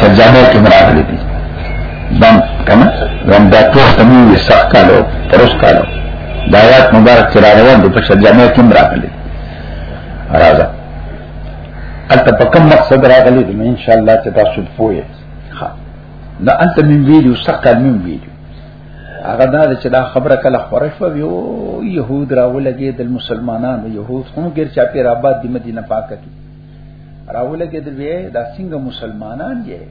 سجانه کې مراد دي دم کنه دم دا ټول تمي سخت کالو پرس کالو دا آیات مبارک چې را روان دي په سجانه کې مراد دي راځه البته په کوم مقصد راغلي دي ان شاء الله چې تاسو پوهه ښه دا انت من ویډیو سخت کال من ویډیو هغه دا چې دا خبره کله خوره شو یو يهود راولګي د مسلمانانو يهود هم ګر چا پیر آباد د مدینه پاکه کې راوله کې د وی دا څنګه مسلمانان یې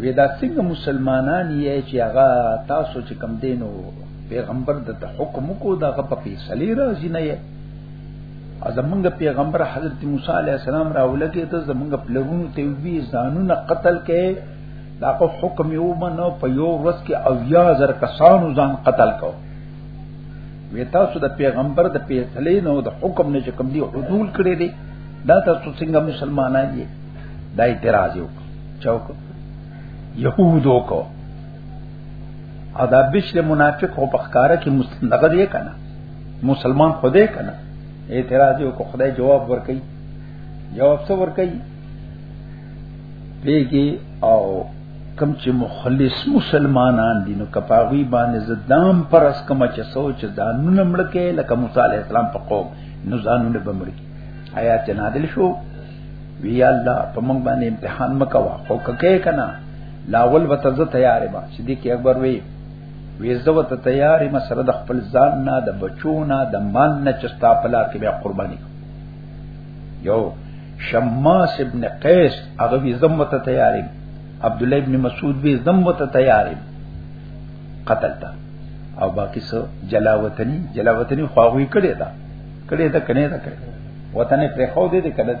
وی دا څنګه مسلمانان یې چې هغه تاسو چې کم دینو پیغمبر د حکم کو دا په فیصله راځي نه یې زمونږ پیغمبر حضرت موسی علی السلام راوله کې ته زمونږ پلوونو ته وی ځانونه قتل کې دا په حکم یو منو په یو ورځ کې او یا زر کسانو ځان قتل کو وی تاسو د پیغمبر د پیصلې نو د حکم نه کوم دی حدول کړی دی دا تاسو څنګه مسلمانان یې دا اعتراض یو چوک يهودو کو او دا بشر منافق او پخکاره کې مستندغه دی کنه مسلمان خدای کنه اعتراض یو کو خدای جواب ورکړي جواب څه ورکړي پیږي او کم چې مخلص مسلمانان دي نو کپاوی باندې زدام پر اس کما چې سوچ ځانونه مړکه لکه موسی علی السلام په قوم نو ځانونه به مړکه آیات نادل شو وی الله په موږ باندې امتحان مکوا او ککه کنا لاول وته زه تیار ما صدیق اکبر وی وی زه وته تیار ما سره د خپل ځان نه د بچو نه د مان نه چستا پلا کې بیا قرباني یو شماس ابن قیس هغه وی زم ته تیارې عبد الله ابن مسعود وی زم ته تیارې قتل تا او باقی سو جلا وطنی جلا وطنی خواغوی کړی دا کړی دا کنه دا کړی وطن پر خو دې دې کړی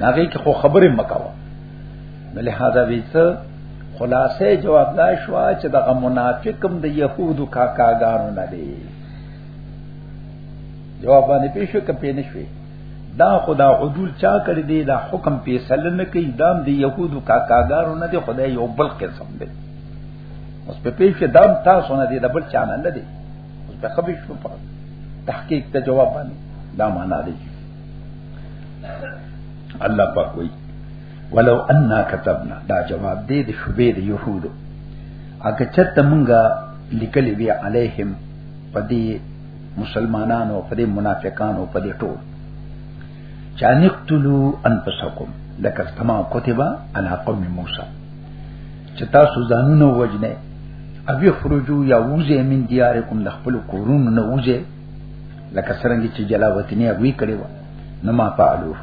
هغه کې خو خبره مکاوه بل هدا ویڅه خلاصه جواب دا شو چې دا منافقم د يهودو کاکاګانو نه دی جواب باندې پیښو کپې نشوي دا خدا عدول چا کړی دی دا حکم پیسل نه کوي دام دی يهودو کاکاګارو نه دی خدای یو بل قسم دی اوس په پیښه دام تاسو نه دی د بل چا نه دی اوس په خبي شو په تحقیق ته جواب باندې دا معنا دی الله پاک وایي ولو انا كتبنا دا جواب دی د شوبې د يهودو اګه چته مونږه لیکلې وی علیهم پدې مسلمانانو په دې منافقانو په دې ټول چا نقتلو انفسکم لکه کما کتبا علی قوم موسی چې تاسو ځانونه وجنه او یخرجو یا وزه من دیارکم د خپل کورونو نه وزه لکه څنګه چې جلا وطنی وی کړي و نو ما فعلوه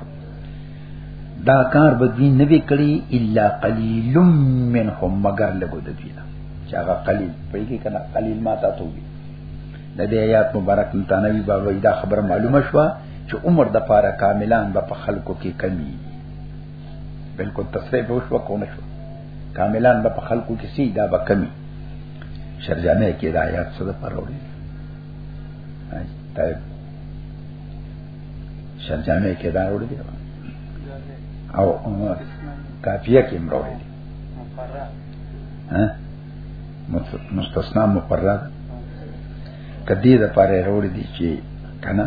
دا کار به دوی نه وکړي الا قلیل منهم مگر لګو د دوی نه چې هغه قلیل په یوه کې کنه قلیل ما ته توګي د دې آیات مبارک متنوي بابا دا خبره معلومه شوه چې عمر د پاره کاملان به په خلکو کې کمی بالکل تصریح به وشو کو نه شو کاملان به په خلکو کې سي دا به کمی شرجانه کې دا آیات څه د پروري طيب شرجانه کې دا وړي او کافیه کې مروړي ها مستثنا مقرر کدی د پاره وروړي دي چې کنه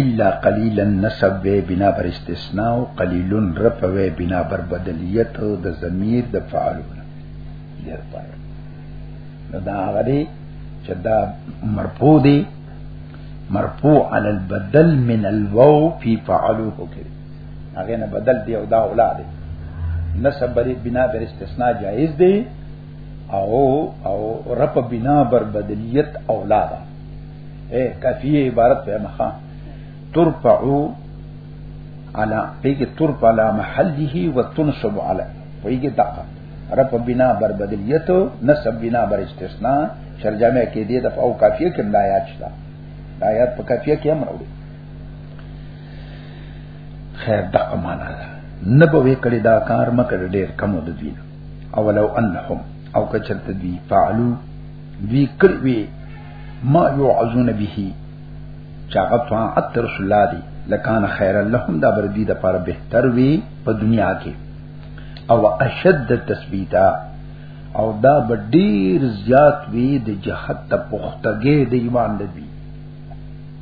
الا قليلا نسب به بنا بر استثناء او قليل رفع به بنا بر بدلیت د ضمیر د فاعلونه دیر پاره دا غري چې دا مرفوع دي مرفوع علی البدل من الواو فی فعلوه کې هغه نه بدل دی او دا اولاد دی نسب بری بنا بر استثناء جائز دی او او رب بنا بر بدلیت اولاد اے کافی عبارت په مخه ترفعو على پیګه ترفع على محله وتنصب على پیګه دقه رب بنا بر بدلیت نسب بنا بر استثناء شرجامه کې دی د او کافیه کې ملایات شته آیات په کافیه کې هم راوړي خیر دا امانه ده نه به وکړي دا کار مکه ډیر کم د دین او لو انهم او کچرت دی فعلو دی کړوي ما يعذون به چاغه طاعت رسول الله دی لکان خیر لهم دا بر دی د پاره بهتر وی په دنیا کې او اشد تثبیتا او دا بډیر زیات وی د جهاد ته پختګې د ایمان دی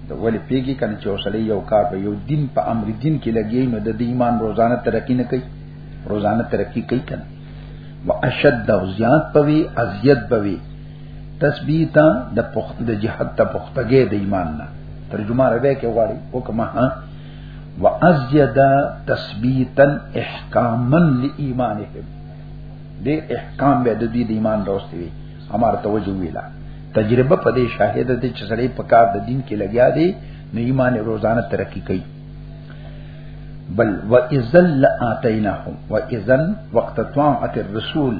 د ولې پیګي کنه چې اوسړي یو کار په یو دین په امر دین کې لګي نو د ایمان روزانه ترقی نه کوي روزانه ترقی کوي کنه واشد او زیات پوي ازیت پوي تثبیتا د پخت د جهاد ته پختګې د ایمان نه ترجمه ربه کې غواړي وکما ها وازید تثبیتا احکاما لایمانهم دې احکام به د دې د ایمان دوستي وي امر توجه ویلا تجربه په دې شاهد ده چې سړی په کار د دین کې لګیا دی نو ایمان روزانه ترقی کوي بل و اذن لاتیناهم و اذن وقت طعام اتر رسول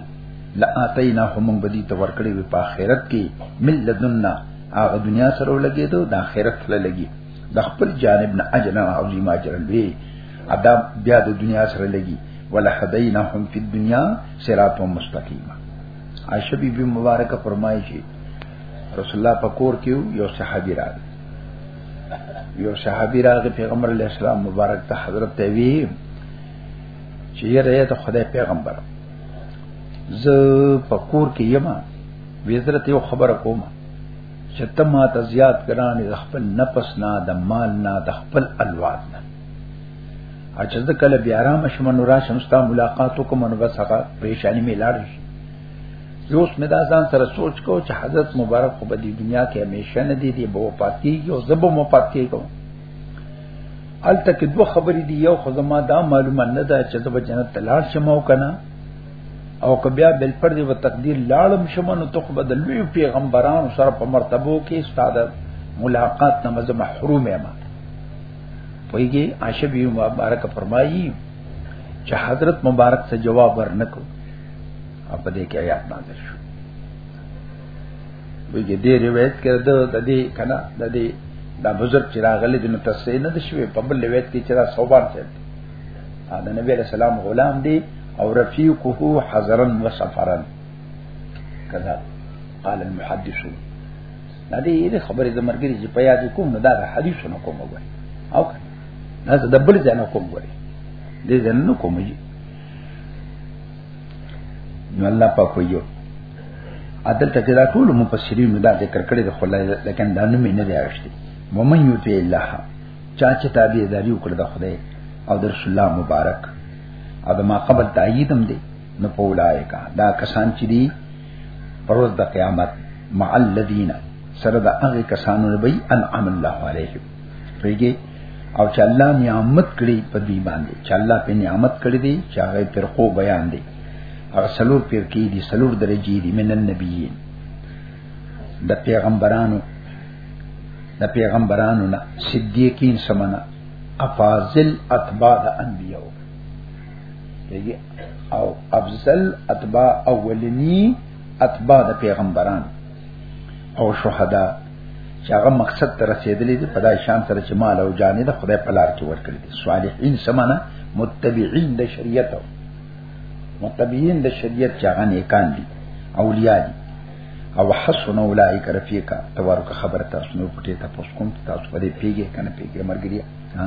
لاتیناهم من بدی ته ورکړي په آخرت کې مل لدنا هغه دنیا سره لګیدو د آخرت سره لګي د خپل جانب نه اجر او عظیم اجر لوي ادا بیا د دنیا سره لګي ولا هدینهم فی الدنیا صراط مستقیمه عائشہ بی بی مبارکه فرمایي چې رسول الله پکور کې یو صحابي راغی یو صحابي راغی پیغمبر علی السلام مبارک ته حضرت ته وی چې یې ته خدای پیغمبر زه پکور کې یم وزرت یو خبر کوم چې ته ما ته زیات ګران د خپل نفس نه د مال نه د خپل الواد نه اچھا زه کله بیا را مشم نو را شمستا ملاقات وکم نو بس هغه پریشانی می لاړ شي یو اس مدا ځان سره سوچ کو چې حضرت مبارک خو په دې دنیا کې همیشه نه دی دی بو پاتې یو زبو مو پاتې کو الته کې دوه خبرې دی یو خو زما دا معلومه نه ده چې زب جنت تلاړ شم او کنه او که بیا بل پر دې و تقدیر لاړم شم نو ته به د لوی پیغمبرانو سره په مرتبو کې استاد ملاقات نه مزه محروم یم پویږي عائشہ بی مبارک فرمایي چې حضرت مبارک ته جواب ورنکو په دې کې آیات نازل شو ویګه دې روایت کړه د دې کنا د دې دا بزرگ چې راغلي د متصې نه د شوی په بل روایت کې چې دا صوبان ته دا نبی علیہ السلام غلام دی او رفیقه حضرن و سفرن کذا قال المحدثون دا دې خبرې د مرګري چې په یاد کوم نو دا حدیثونه کوم وګورئ او دا د بل ځای نه کوم وګورئ دې ځای نه کوم وګورئ نو الله پاک ویو عدل ته دا ټول مفسرین دا ذکر کړی د خدای لکه دا نوم نه دی راځي ومن یوتی الله چا چې تابع داری وکړه د خدای او د رسول الله مبارک او د ما قبل تایید هم دی نو پولای کا دا کسان چې دی پروز د قیامت مع الذین سره د هغه کسانو نه وي انعام الله علیهم پیږي او چې الله نعمت کړی په دې باندې چې الله په نعمت کړی دی چې هغه پر خو بیان دی هغه سلور پر کې دي سلور درجې دي من النبیین د پیغمبرانو د پیغمبرانو نه صدیقین سمنا افاضل اتباع د انبیو او افضل اتباع اولنی اتباع د پیغمبران او شهدا چې هغه مقصد ته رسیدلې دي په دای شان سره چې مال او جانې د خدای په لار کې ورکړي دي صالحین سمانه متبعین د شریعت متبعین د شریعت چې هغه نیکان دي اولیاء دي او حسن اولائک رفیقا تبارک خبر تاسو نو پټه تاسو کوم تاسو په دې پیګه کنه پیګه مرګریا ها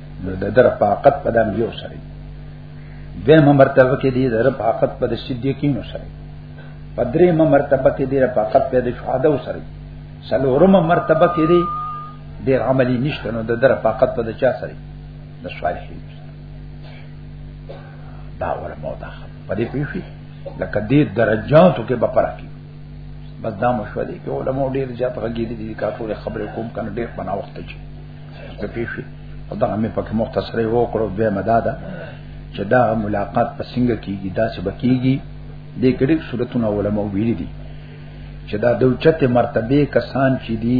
نو د در فاقت په دام یو سره به مرتبه کې دي در فاقت په صدیقین سره پدری مرتبه کې دي فاقت په شهادو سره سلورم مرتبه کې دي د عملی نشته نو د در فاقت په چا سره د صالحین دا ور مودا په دې پیښې لکه دې درجاتو کې بپرا کی بس دا مشورې کې علماء ډېر زیات غږیدي دي کافور خبرې کوم کنه ډېر پنا وخت چي ته پیښې او دا مې پکې مختصرې وکړو به مدادا چې دا ملاقات په څنګه کیږي دا څه بکیږي د کډې صورتونو علماء ویلي دي چې دا د اوچته مرتبه کسان چې دي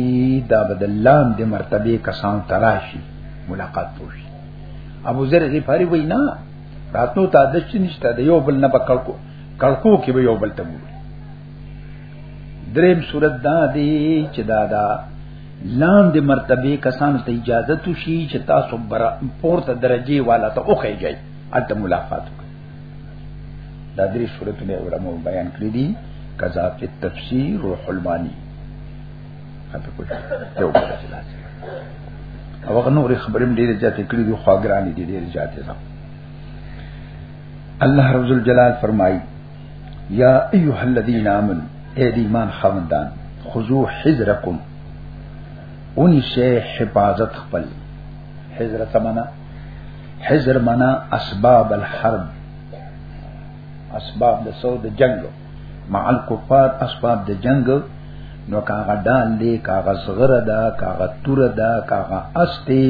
دا بدلام د مرتبه کسان تراشي ملاقات وشي ابو ذر غفاری وای نه راتنو ته د چ نشته د یو بل نه بکړ کو کړکو کې به یو بل ته دریم صورت دا دی چې دا دا لاندې مرتبه کسان ته اجازه تو شي چې تاسو بر پورته درجه والا ته اوخی جاي اته ملاقات دا درې صورتونه علماء بیان کړی دي قضا په تفسیر روح المانی هغه کوی ته وګورئ او هغه نور خبرم ډیره زیاتې کړې دي خواګران دي ډیره زیاتې ده الله رب الجلال فرمایي یا ایها الذین آمنوا اے دی ایمان خاوندان خذو حذرکم اونی سے حفاظت خپل حذر تمنا حذر منا اسباب الحرب اسباب د سود جنگ مع الكفار اسباب د جنگ نو کاغه ډال دی کاغه صغره ده کاغه تور ده کاغه استی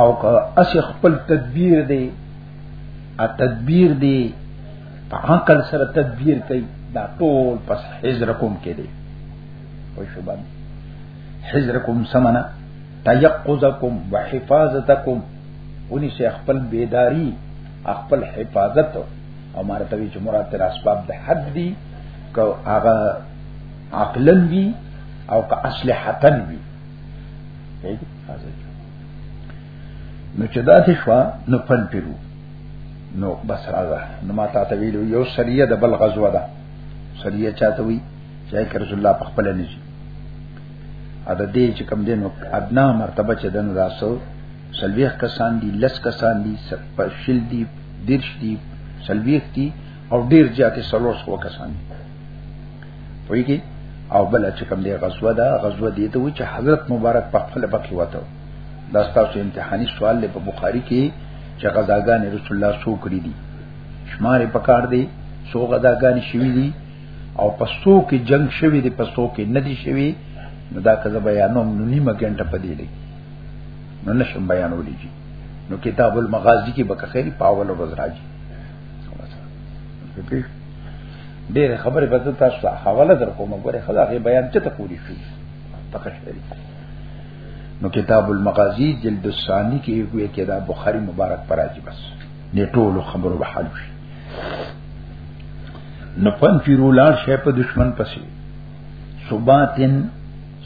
او که اس خپل تدبیر دی ا تدبیر دی په عقل سره تدبیر کوي دا ټول پس حجر کوم کې دی وای شو باندې حجر کوم سمنا تيقظکم وحفاظتکم ونی شیخ خپل بیداری خپل حفاظت او مرتبه چې مراد تر اسباب د حد دی کو هغه عقلن وی او که اصلحتن وی نو چې دا څه شو نو پن پیرو نو بس راځه نو ما ته ویلو یو سریه د بل غزوه ده سریه چاته وی چې رسول الله په خپل نه شي ا د دې چې کم دینو ادنا مرتبه چې دنو راسو سلویخ کسان دي لس کسان دي شل دي دیرش دي سلویخ دي او ډیر زیاتې سلور سو کسان دي ویږي او بل چې کم دی غزوه ده غزوه دي ته و چې حضرت مبارک په خپل بقي وته دا ستاسو امتحاني سوال دی په بخاری کې چې غزاګان رسول الله سو کړی دي شمار په کار دی سو غزاګان شوی دي او پسو کې جنگ شوی دی پسو کې ندی شوی نو دا کزه بیانوم نو نیمه ګنټه پدې دی نو نشم بیانولې جی نو کتاب المغازی کې بکه خیر پاول ورځ راځي ډېر خبرې به تاسو ته حواله درکوم غوړې خدای بیان چې ته کولی شي تکشری نو کتاب المغازی جلد الثانی کې وی کې دا بخاری مبارک پر راځي بس نه ټول خبرو به حل شي نو پن پیرو لار شې په دشمن پسې صباتن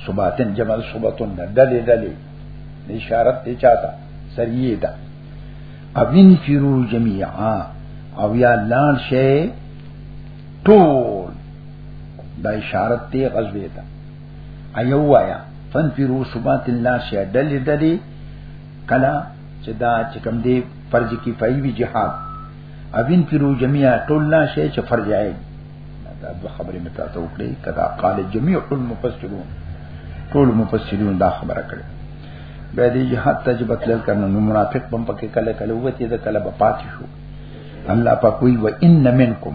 صباتن جمع صباتن دلې دلې اشارت ته چاته سریه ده ابن فیرو جميعا او یا لال شی ټول دا اشارت ته غزوه ده ایو وایا فنفرو سبات الله شه دل دل کلا چې دا چې کوم دی فرض کفایي وی جهاد اوین فرو جميعا ټول لا شي چې فرض عین دا د خبرې متا ته وکړي کدا قال جميع المفسرون ټول مفسرون دا خبره کړې به دې جهاد تجربه تل کنه نو منافق بم پکې کله کله وته دا کله بپات شو الله په کوئی و ان منکم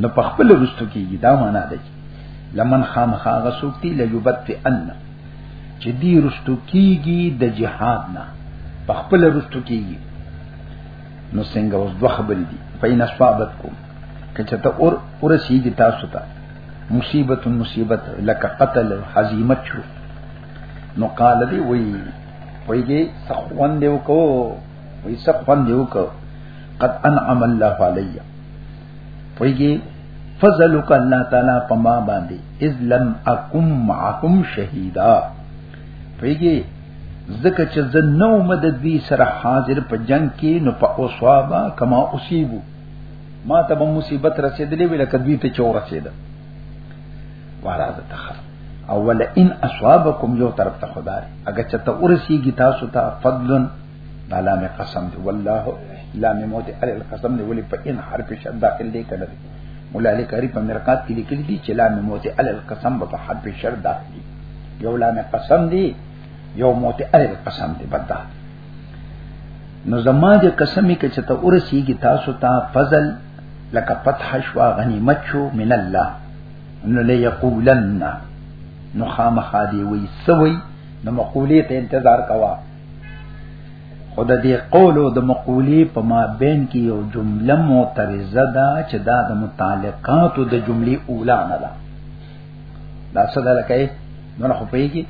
نو په خپل رستو کېږي دا معنا ده لمن خامخا غسوکتی لجبت ان چې دی رستو کېږي د جهاد نه په خپل رستو کېږي نو څنګه اوس دوه خبرې دي پاین اسبابت کو کچه ته اور اور سیږي تاسو ته مصیبت مصیبت لک قتل حزیمت شو نو قال دی وی ویږي سخوان دی وکړو وای څه خوند یو کو قد انعم الله علی وایي فضلک الله تعالی پما باندې اذ لم اکم معکم شهیدا وایي زکه چې زه نو مدد دي سره حاضر په جنگ کې نو په اوصابا کما اصيبو ما ته به مصیبت رسیدلې وی لکه دوی ته چور رسیدل والا د تخر اول ان اصحابکم یو طرف ته خدای اگر چته ورسیږي تاسو ته فضلن بالا می قسم دی والله لا می موت ال القسم دی ولی په ان حرف شد داخل دی کړه مولا علی کاری په مرقات کې لیکل دي چې لا می موت ال القسم په حرف شر داخل دی یو لا می قسم دی یو موت ال القسم دی بدا نو زما دې قسمې کې چې ته ورسیږي تاسو ته فضل لکه فتح شوا غنیمت شو من الله نو ليقولن نو خامخا دی وی سوی نو مقولی ته انتظار کوا خود دې قول او د مقولی په ما بین کې یو جمله معترضه ده چې دا د متعلقات د جملې اولا نه ده دا څه ده لکه نو خو پیږي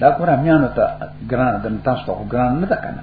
دا کور امیانو ته ګران د تاسو خو ګران نه ده کنه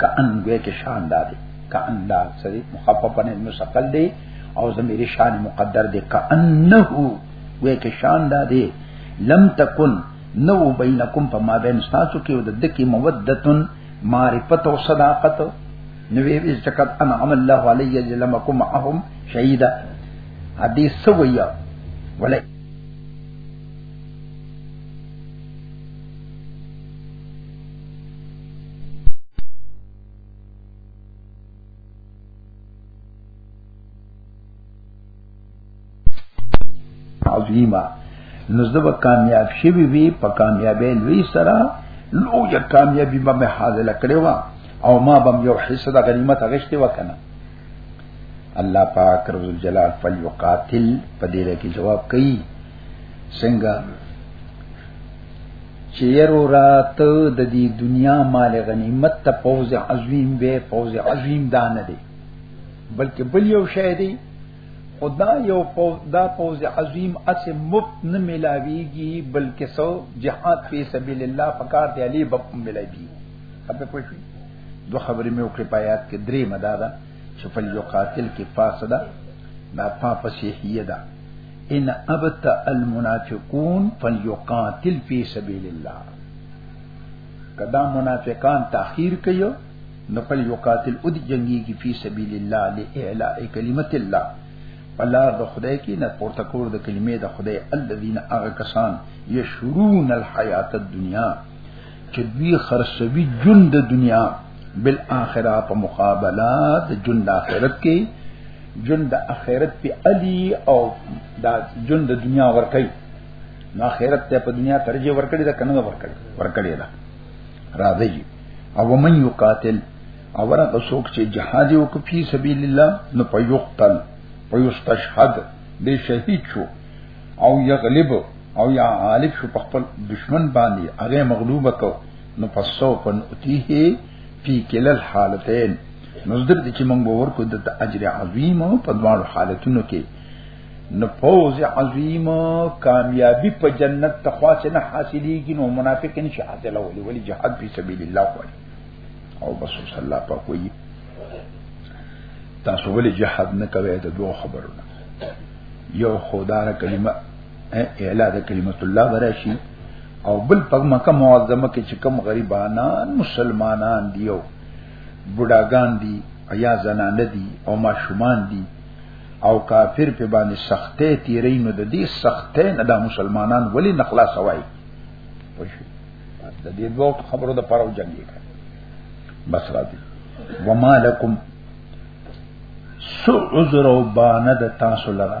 کأن ګویا کې شان دادې کأن دا سری مخففن مسقل دی او زمیر شان مقدر دی کأنه ګویا کې شان دادې لم تکن نو بینکم په ما بین تاسو کې د دکی مودتن معرفت او صداقت نو وی وی ځکه ان عمل الله علی یجلمکم معهم شهیدا حدیث سویا ولئ عظیمه نو زبا کامیاب شوی وی په کامیابی لوی سره لو یا کامیابی به مه حاصل کړو او ما بم یو حصہ د غنیمت غشته وکنه الله پاک رب الجلال فلیقاتل په دې کې جواب کوي څنګه چې يرو رات د دې دنیا مال غنیمت ته فوز عظیم به فوز عظیم دان دی بلکې بل یو شی دی خدا یو فوز دا فوز عظیم اس مفت نه ملاویږي بلکې سو جهاد په سبیل الله فقار دی علی بپ ملاویږي خبر پوښی دو خبرې مې وکړې پایات کې درې مدادا چې فل یو قاتل کې فاسده دا پاپسیحیه ده ان ابت المنافقون فليقاتل في سبيل الله کدا منافقان تاخير کيو نو فليقاتل اد جنگي کی في سبيل الله لاعلاء كلمه الله الله د خدای کې نه پورته کول د کلمې د خدای الذين اغه کسان يشرون الحیات الدنیا چې دوی خرڅوي جون د دنیا بل اخره په مقابله د جون د اخرت کې جون د اخرت په علي او د جون د دنیا ورکړي نو اخرت ته په دنیا ترجیح ورکړي دا کنه ورکړي ورکړي دا راځي او من یقاتل او هغه څوک چې جهاد وکړي په سبیل الله نو په یقتل په یستشهد دې شهید شو او یغلب او یا غالب شو په خپل دشمن باندې هغه مغلوب کو نو پسو پن اتیه فی کل الحالتین نو زده دې چې موږ باور کو د اجر عظیم په دواړو حالتونو کې نو فوز عظیم کامیابی په جنت تخوا چې نه حاصلېږي نو منافق نشي حاصله ولي ولي جهاد په سبیل الله کوي او بس صلی الله په کوي تاسو ولي جهاد نه کوي د دوه خبرونه یو خدای کلمه اعلا د کلمت الله براشي او بل په مکه معظمه کې چې کوم غریبانان مسلمانان دیو بډاګان دی ایا زنان دی او ماشومان دی او کافر په باندې سختې تیرې نو د دې سختې نه د مسلمانان ولی نخلا سوای پښې د دې دوه خبرو د پاره جنگي کړ بس را دي وما لكم سو عذر او بانه د تاسو لره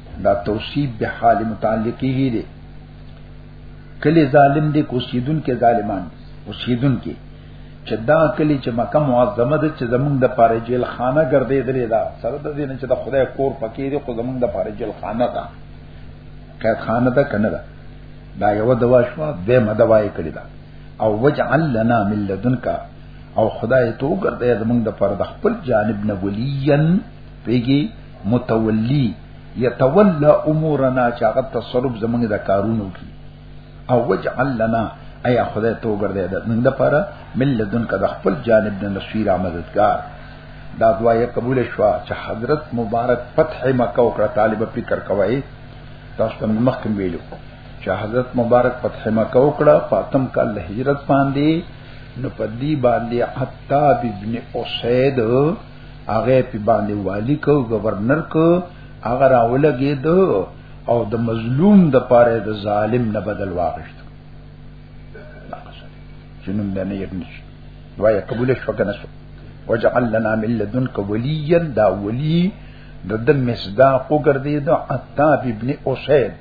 دا توصیب به حال متعلقی هی دی کلی ظالم دی کوسیدون کې ظالمان کوسیدون کې چې دا کلی چې مکه معظمه ده چې زمونږ د پاره جیل خانه ګرځې درې دا سره د دې نه چې د خدای کور پکې دی خو زمونږ د پاره جیل خانه ده قید خانه ده کنه ده دا یو دوا شو به مدوای کړی دا او وجعل لنا من لدنک او خدای تو ګرځې زمونږ د پاره د خپل جانب نه ولین پیږي متولی یتولى امورنا چې هغه تصرف زمونږ د کارونو کی او وجعل لنا ایا خدای ته وګرځي د نن لپاره ملذن کده خپل جانب د نصير مددگار دا دعا یې قبول شو چې حضرت مبارک فتح مکه وکړه طالب فکر کوي تاسو ته مخکې ویلو چې حضرت مبارک فتح مکه وکړه فاطم کال هجرت باندې نو پدی باندې عطا ابن اسید هغه په باندې والی کو گورنر کو هغه راولګي دو او د مظلوم د پاره د ظالم نه بدل واغشت جنوم د نه یبنش وای قبول شو کنه شو وجعل لنا من لدنك وليا دا ولي د د مصداق وګرځي د عتاب ابن اسید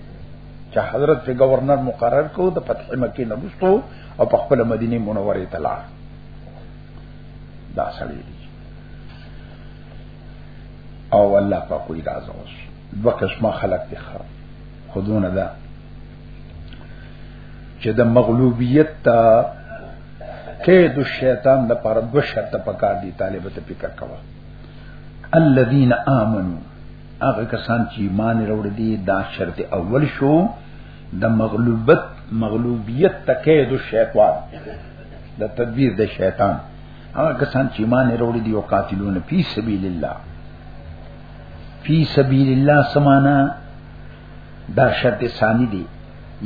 چې حضرت په گورنر مقرر کو د فتح مکه نه او په خپل مدینه منوره ته لاړ دا سړی دی او الله په کوئی راز اوس دوه قسمه خلق دي خو خودونه ده چې د مغلوبیت ته کې د شیطان د پر دو شرط پکار دي طالب ته فکر کوا الذين امنوا هغه کسان چې ایمان وروړي دي دا شرط اول شو د مغلوبت مغلوبیت ته کې د شیطان د تدبیر د شیطان هغه کسان چې ایمان وروړي دي او قاتلون فی سبیل الله فی سبیل الله سمانا دا شرط ثانی دی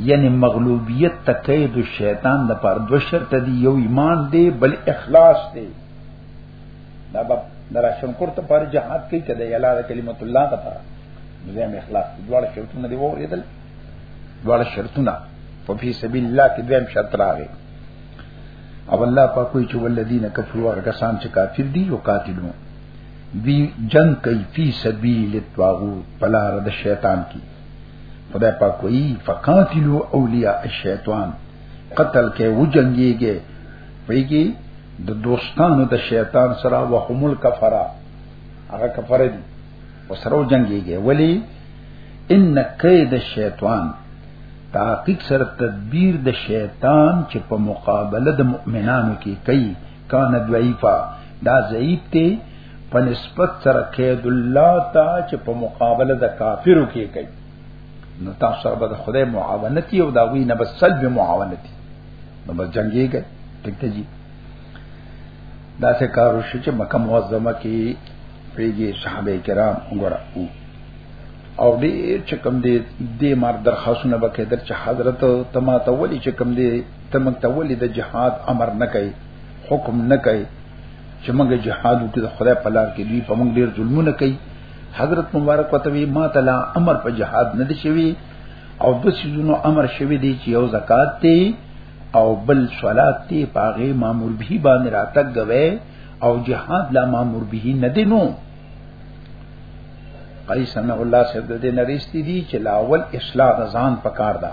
یعنی مغلوبیت تکید الشیطان د پر دو شرط دی یو ایمان دی بل اخلاص دی دا باب دراشن کرته پر جهاد کې کده یلا کلمت الله غتا مزه اخلاص دواړه شرطونه دی وریدل دواړه شرطونه په فی سبیل الله کې دویم شرط راغی او الله په کوئی چې ولذین کفروا کسان چې کافر دي او قاتلون دی جنگ کوي فی سبیل الطاغوت پلار د شیطان کی خدای پاک کوئی فقاتلوا اولیاء الشیطان قتل کې و جنگيږي پیږي د دوستانو د شیطان سره وهمل کفرا هغه کفر دي وسره جنگيږي ولی ان کید شیطان تحقیق سره تدبیر د شیطان چې په مقابله د مؤمنانو کې کوي کان ضعیفا دا ضعیف دی په نسبت سره کید الله تا چې په مقابله د کافرو کې کوي نو تاسو سره به خدای معاونت یو دا وی نه بس سلب معاونت نو بس جنگيږي ټیک دی دا څه کار وشي چې مکه معظمه کې پیږي صحابه کرام وګوره او دې چې کوم دې دې مار درخواستونه وکړي در چې حضرت تما ته ولي چې کوم دې تم ته ولي د جهاد امر نه کوي حکم نه کوي چې موږ جهاد وکړو د خدای په لار کې دوی په موږ ډیر ظلمونه کوي حضرت مبارک وته وی ما تعالی امر په جهاد نه دي شوی او د سيزونو امر شوی دی چې یو زکات دی او بل صلات تی پاغه مامور به باندې راتګ غوي او جهاد لا مامور به نه دینو قیسن الله صاحب د دې نریستی دي چې لاول اصلاح د ځان پکار ده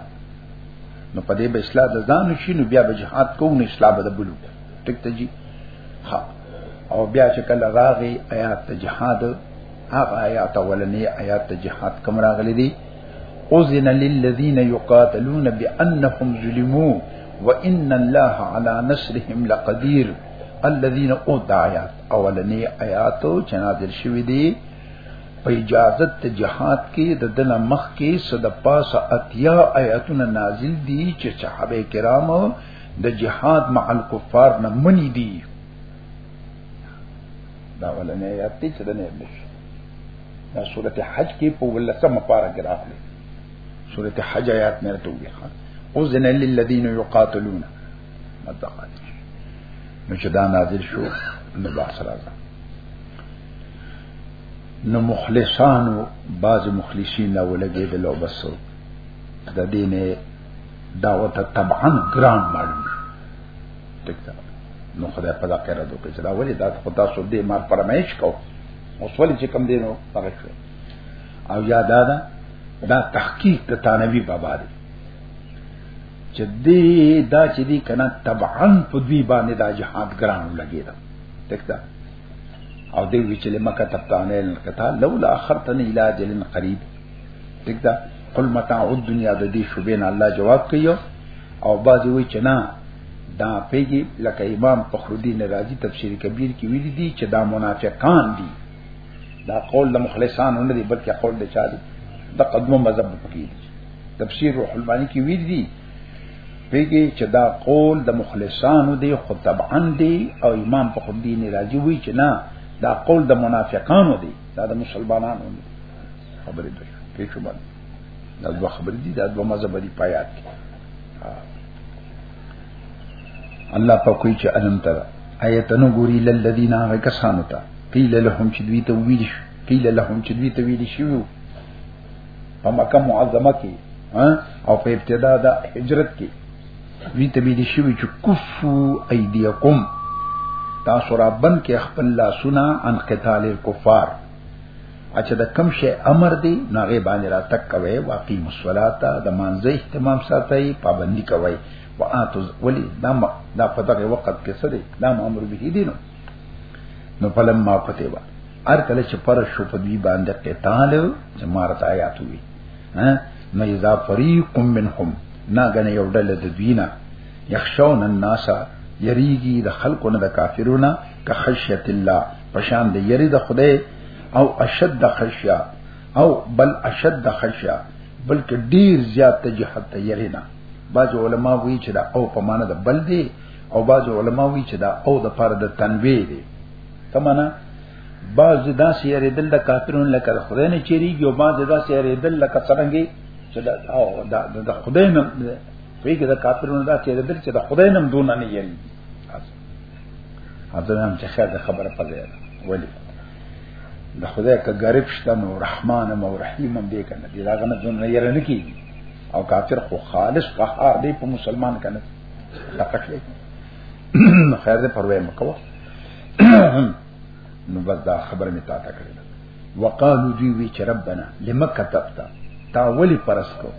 نو په دې به اصلاح د ځان شي نو بیا به جهاد کوو نو اصلاح به بلو ټیک ته جی ها او بیا چې کله راغی آیات جهاد هغه آیات ولنې آیات جهاد کوم راغلي دي اذن للذین یقاتلون بانهم ظلموا وان الله على نصرهم لقدیر الذين او دایات اولنی آیاتو چنادر شوی دی په اجازت ته جهاد کې د دنه مخ کې صد پاسه اتیا آیاتونه نازل دي چې صحابه کرامو د جهاد مع الکفار نه منی دي دا ولنه آیات دې چې د نه ابلش دا سورته حج کې په ولسمه پارا کې راغلي سورته حج آیات نه ته وي خان اذن للذین یقاتلون مدقات نو چې دا نازل شو نو باس راځه نو مخلصانو بعض مخلصین لا ولګي د لو بسو د دینه دعوت تبعا ګران معلوم ټیک ده نو خدای په دقه را دوکې چې دا ولې دا خو تاسو دې مار پرمایش کو اوس ولې چې کم دینو هغه شو او یا دا دا دا تحقیق د تانوی بابا دی چې دې دا چې دې کنه طبعا په دې باندې دا جهاد ګران لګی دا ټیک ده او دې ویچلې مکه تپتانه لکتا لولا اخرتنی الى جلن قریب دګدا قل متاع الدنيا د دې شوبین الله جواب کوي او باز وی چې نه دا پیږي لکه امام فخرودی ناراضي تفسیر کبیر کې ویلي دي چې دا منافقان دي دا قول د مخلصان نه دي بلکې قول د چا دي د قدمو مذهب پکې دي تفسیر روح المانی کې ویلي دي پیږي چې دا قول د مخلصانو دی خو طبعا دی او امام په خود دین راځي وی چې نه دا قول د منافقانو دی دا د مسلمانانو دی خبرې دوی په شو باندې دا دوه خبرې دي دا دوه مذهب دي پایات دي الله په کوئی چې علم تر آیتنو ګوري للذین کسانو ته قیل لهم چې دوی ته ویل شو قیل لهم چې دوی ته ویل شو په مکه معظمه کې او په ابتدا د هجرت کې دوی ته ویل شو چې کفو ایدیکم تاسو را بند کې خپل لاسونه ان قتال الكفار اچھا د کم شی امر دی نو هغه باندې را تک کوي واقعي مصلاتا د مانځه اهتمام ساتي پابندي کوي واتو ولی دا دا په دغه وخت کې څه دی دا امر به دي نو نو فلم ما پته و ار کله چې پر شو په دی باندې قتال جمارت آیات وی ها نو اذا فريق منهم نا غنه یو ډله د دوینا یخشون الناس یریږي د خلکو نه د کافرونو که خشیت الله پشان دی یری د خدای او اشد خشیا او بل اشد خشیا بلکې ډیر زیات ته جهاد ته یری نه بعض علما وایي چې دا او په معنا د بل دی او بعض علما وایي چې دا او د پر د تنوی دی تمنا بعض دا سیری دل د کافرون لکه خدای نه چیریږي او بعض دا سیری دل لکه څنګه چې دا او دا د خدای نه ویګه د کافرون دا سیری دل چې د خدای نه دون نه یریږي اته هم چې خیر خبره پدې ده ولی د خدای که غریب شته نو رحمان او رحیم هم دې کنه دې داغه نه جون نه یره نه کیږي او کافر خو خالص قهار دی په مسلمان کنه تکټ دی خیر دې پروا مې کوه نو بس دا خبر می تا تا کړی وقالو دی وی چې ربنا لما كتبت تا ولی پرس کو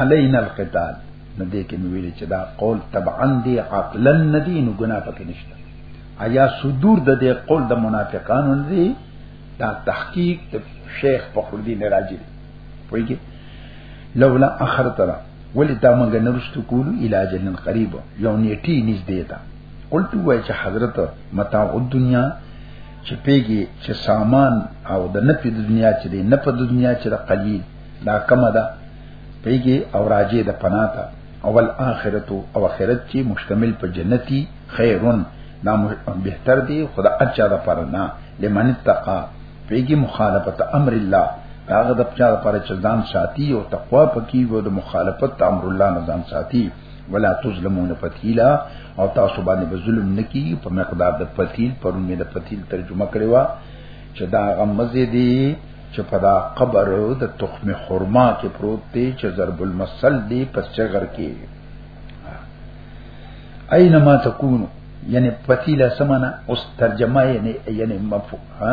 علینا القتال نه دې کې ویل چې دا قول طبعا دی عقلا نه دی نو ګناه پکې نشته ایا صدور د دې قول د منافقانو نه دی دا تحقیق د شیخ فخر الدین راجی وایي لولا اخرتنا ولی دا مونږ نه رښتو کولو علاج نن قریب یو نیټی نږدې ده قلت وای چې حضرت متاع الدنیا چې پیږي چې سامان او د نفي د دنیا چې د نفي د دنیا چې د قلیل دا کمه ده پیږي او راجه د پناتا اول اخرت او اخرت چې مشتمل په جنتی خیرون دا بهتر دی خدا اچا د پر نه لمن تقا پیږي مخالفت امر الله هغه د پچا پر چې ځان ساتي او تقوا پکې وو د مخالفت امر الله نه ځان ساتي ولا تظلمون فتیلا او تاسو باندې به ظلم نکي په مقدار د فتیل پرونه د فتیل ترجمه کړي وا چې دا غمزه دي چې په دا قبر د تخم خرما کې پروت دی چې ضرب المثل دی پس چغر کې اينما تكونو یعنی پتیله سمنه اوس ترجمه یعنی یعنی مفهوم ها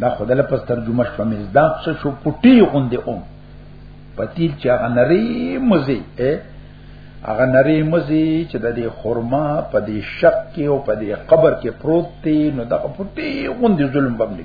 دا خدای په ترجمه شو مزداق څه شو پټي غوندې اوم پتیل چې هغه نری مزي هغه نری مزي چې د دې خرما په دې شق کې او په دې قبر کې پروت دی نو دا پټي غوندې ظلم باندې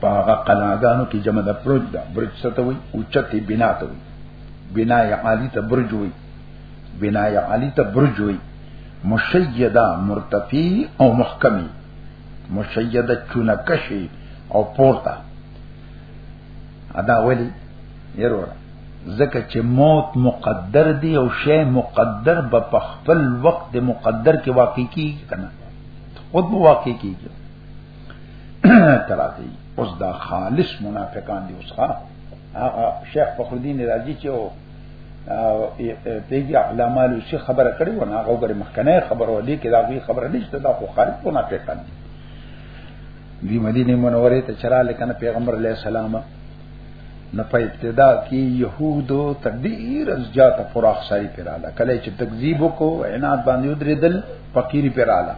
په هغه قلاګانو کې جمع د برج ده برج څه ته وایي او چته بنا ته وایي بنا یا عالی ته برج وایي بنا یا عالی ته برج وایي مشیده مرتفی او محکمی مشیده چونکشی او پورته ادا ویلی یروره ځکه چې موت مقدر دی او شی مقدر به په خپل وخت مقدر کې واقع کیږي کنه خود واقع کیږي تراځي اوس دا خالص منافقان دي اوس ښا هغه شیخ فخر الدین رازی چې او پیګي علامه لوسی خبره کړې و نه هغه ګر مخکنه خبره ولې کې دا وی خبره نشته دا خو خالص منافقان دي دی مدینه منوره ته چرا لکنه پیغمبر علی السلام نه په ابتدا کې يهودو تدیر از جاته فراخ ساری پیراله کله چې تکذیب وکړو عناد باندې درېدل فقيري پیراله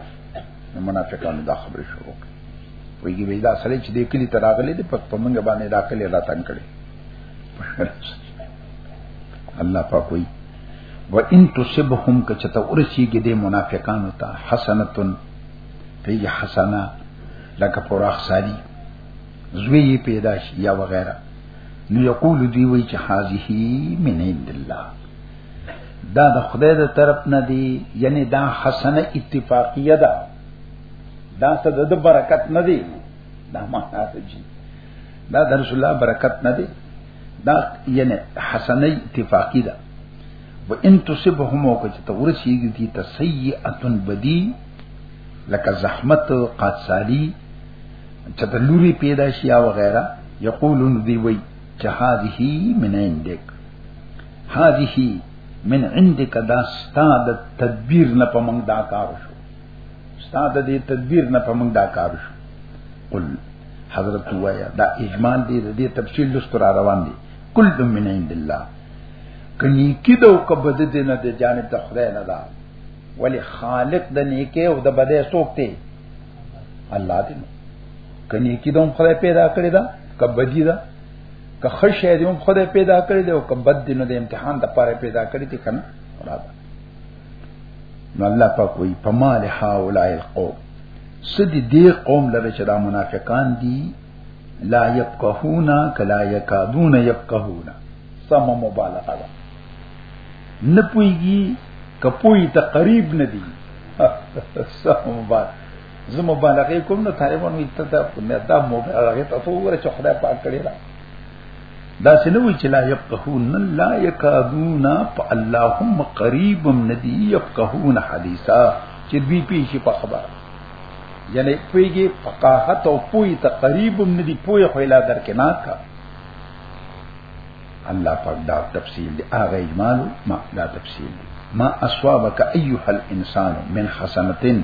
منافقانو دا خبره شروع کړه ویږي وی دا سړی چې د کلی ته راغلی دی په پمنګ باندې دا کلی را تنګ کړي الله پاک وی و ان تصبهم کچته ورسیږي د منافقانو ته حسنتن پیږي حسنه لکه پوراخ ساری زوی پیدا شي یا وغیرہ نو یقول دی وی چې حاضی من عند الله دا د خدای د طرف نه دی یعنی دا حسنه اتفاقیه ده دا څه د برکت نه دی دا معنا ته جی دا د رسول الله برکت نه دی دا یعنی حسنه اتفاقی ده و ان تصبهم او کچ ته ورسیږي دي تسیئه بدی لکه زحمت قاتسالی چې د لوري پیدا شي او غیره یقولون دی وی چې هذه من عندك هذه من عندك دا استاد تدبیر نه پمنګ دا کار شو استاد دې تدبیر نه پمنګ دا کار شو قل حضرت وایا دا اجمال دې دې تفصیل لستر روان دي کل من عند الله کني کیدو کبد دې نه دې جانب ته خدای نه دا ولی خالق د نیکه او د بده سوکته الله دې کني کیدو خدای پیدا کړی دا کبدی دا که خشه دی هم خدای پیدا کړی دی او که بد دی نو د امتحان د پاره پیدا کړی دی کنه راځه نو الله پاک وی پمال هاولای القوم سدی دی قوم لره چې دا منافقان دي لا يفقهون کلا يكادون يفقهون سم مبالغه ده نه پويږي کپوي ته قریب نه دي سم مبالغه زه مبالغه کوم نو طالبان وي ته دا نه دا مبالغه ته وګوره چې خدای پاک کړی دا دا سنوي چې لا يفقهون لا يكادون فاللهم قريب ندي يفقهون حديثا چې دوی پی شي په خبر یعنی پیږي فقاهت او پوی ته قریب ندي پوی خو لا درک نه کا الله پاک دا تفصیل دی هغه اجمال ما دا تفصیل دی ما اصابك ايها الانسان من حسنه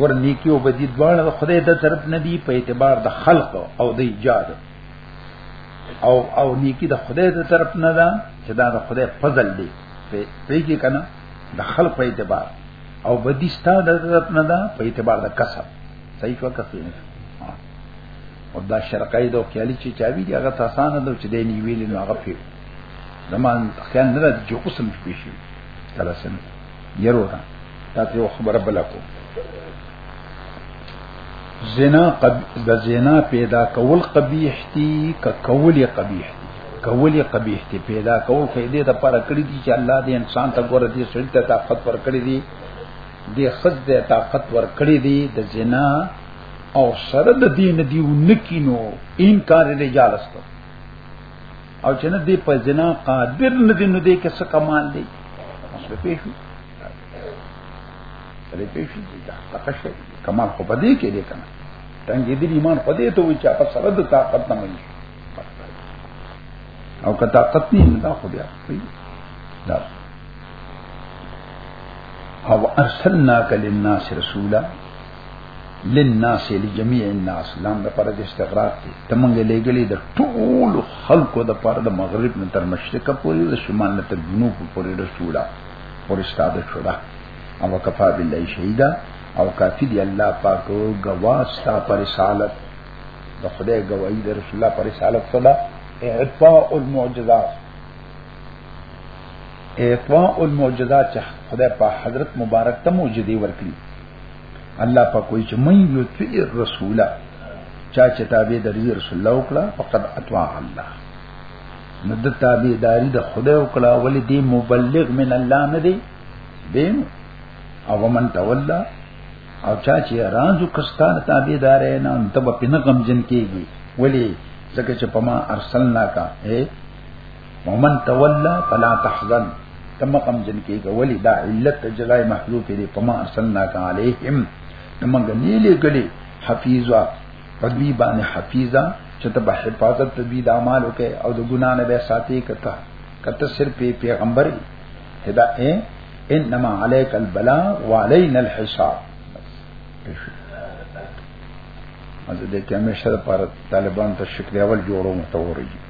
ور نیکی او بدی دواړه د خدای د طرف نه دی په اعتبار د خلق او د ایجاد او او نیکی د خدای د طرف نه ده چې دا د خدای فضل دی په پیږي کنه د خلق په اعتبار او بدی ستا د طرف نه ده په اعتبار د کسب صحیح شو کسب نه او دا شرقای دو خیالي چې چاوي دی هغه تاسانه دو چې دی نیویل نو هغه پیو زمان خیال نه ده چې قسم پیشي تلاسنه يرونا تاسو یو خبره بل کو زنا قب... د زنا پیدا کول قبیح دي ک کول قبیح دي کول قبیح دي پیدا کول خو دې د پر کړی دي چې الله دې انسان ته ګوره دې سړی ته طاقت ور کړی دي دې خد دې طاقت ور کړی دي د زنا او سره د دین دیو نکینو انکار رجال استو او چې نه دی په زنا قادر نه دی نو دی که څه کمال دی اوس په پیښو سره پیښو دا تاسو شي کمال خو په دې کې دی کنه څنګه دې ایمان په دې ته وي چې په سره د طاقت نه مې او که طاقت نه دا خو بیا دا او ارسلنا کلم ناس رسولا للناس لجميع الناس لام د پاره د استغراق دي تمنګ لګلې د ټول خلکو د پاره د مغرب نه تر مشرق پورې د شمال نه تر جنوب پورې رسولا پر استاد شولا او کفا بالله شهیدا او کافی دی الله پاک گواه ستا پر رسالت د خدای گواہی د رسول الله پر رسالت صدا اعطاء المعجزات اعطاء المعجزات چې خدای په حضرت مبارک ته معجزې ورکړي الله په کوئی چې مې یو تیر رسول چا چې تابع د رسول الله وکړه فقط اطاع الله نو د تابعداري د خدای وکړه ولې دی مبلغ من الله نه دی دین او من تولا او چا چې رانځو کستان تابعدار نه انت په پنه غم جن کیږي ولې ځکه چې پما ارسلنا کا اے ومن تولى فلا تحزن تم کم جن کې غولي دا علت جزای محذوف دې پما ارسلنا عليهم تم غني لګلي حفيظا پدوی باندې حفيظا چې ته به حفاظت تدوی د اعمال وکي او د ګنا نه به ساتي کته کته صرف پیغمبر هدا اے انما عليك البلاء وعلينا الحساب مزه دې کې همیشه لپاره طالبان ته شکریاول جوړو متوري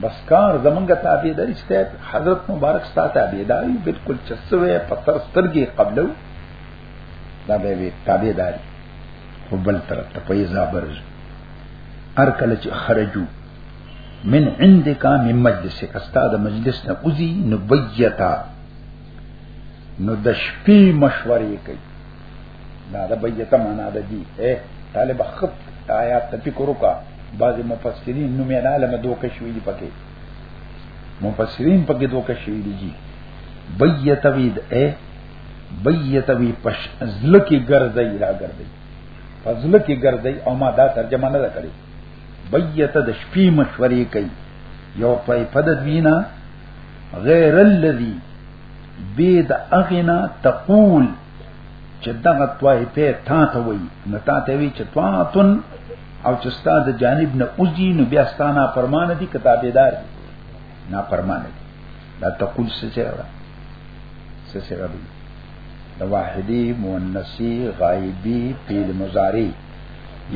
بس کار زمونږ تابعداري چې حضرت مبارک ستا تابعداري بالکل چسوي پتر سترګي قبلو دا به وي تابعداري خو بل طرف ته پیسې برز هر کله چې خرجو من عندك من مجلسك استاد مجلس نه اوزي نبيتا نو د شپې مشورې کوي دا د بیت معنا ده دی اے طالب خپ آیات ته فکر وکا بعض مفسرین نو مې عالم دوکه شوې دي پکې مفسرین پکې دوکه شوې دي جی بیت وید اے بیت وی پش ازل کی ګرځي را ګرځي فضل کی ګرځي او ما دا ترجمه نه کړې بیت د شپې مشورې کوي یو پای پد دوینا غیر الذی بيد اغنا تقول چې دغه طائفه تا ته وي نو تا ته وي چې طاعتن او چې ستاد جانب نه اوځي نو بیا ستانه فرمان دي کتابدار نه فرمان دي دا تقول څه څه را څه څه را د واحدی مؤنثی غایبی فعل مضارع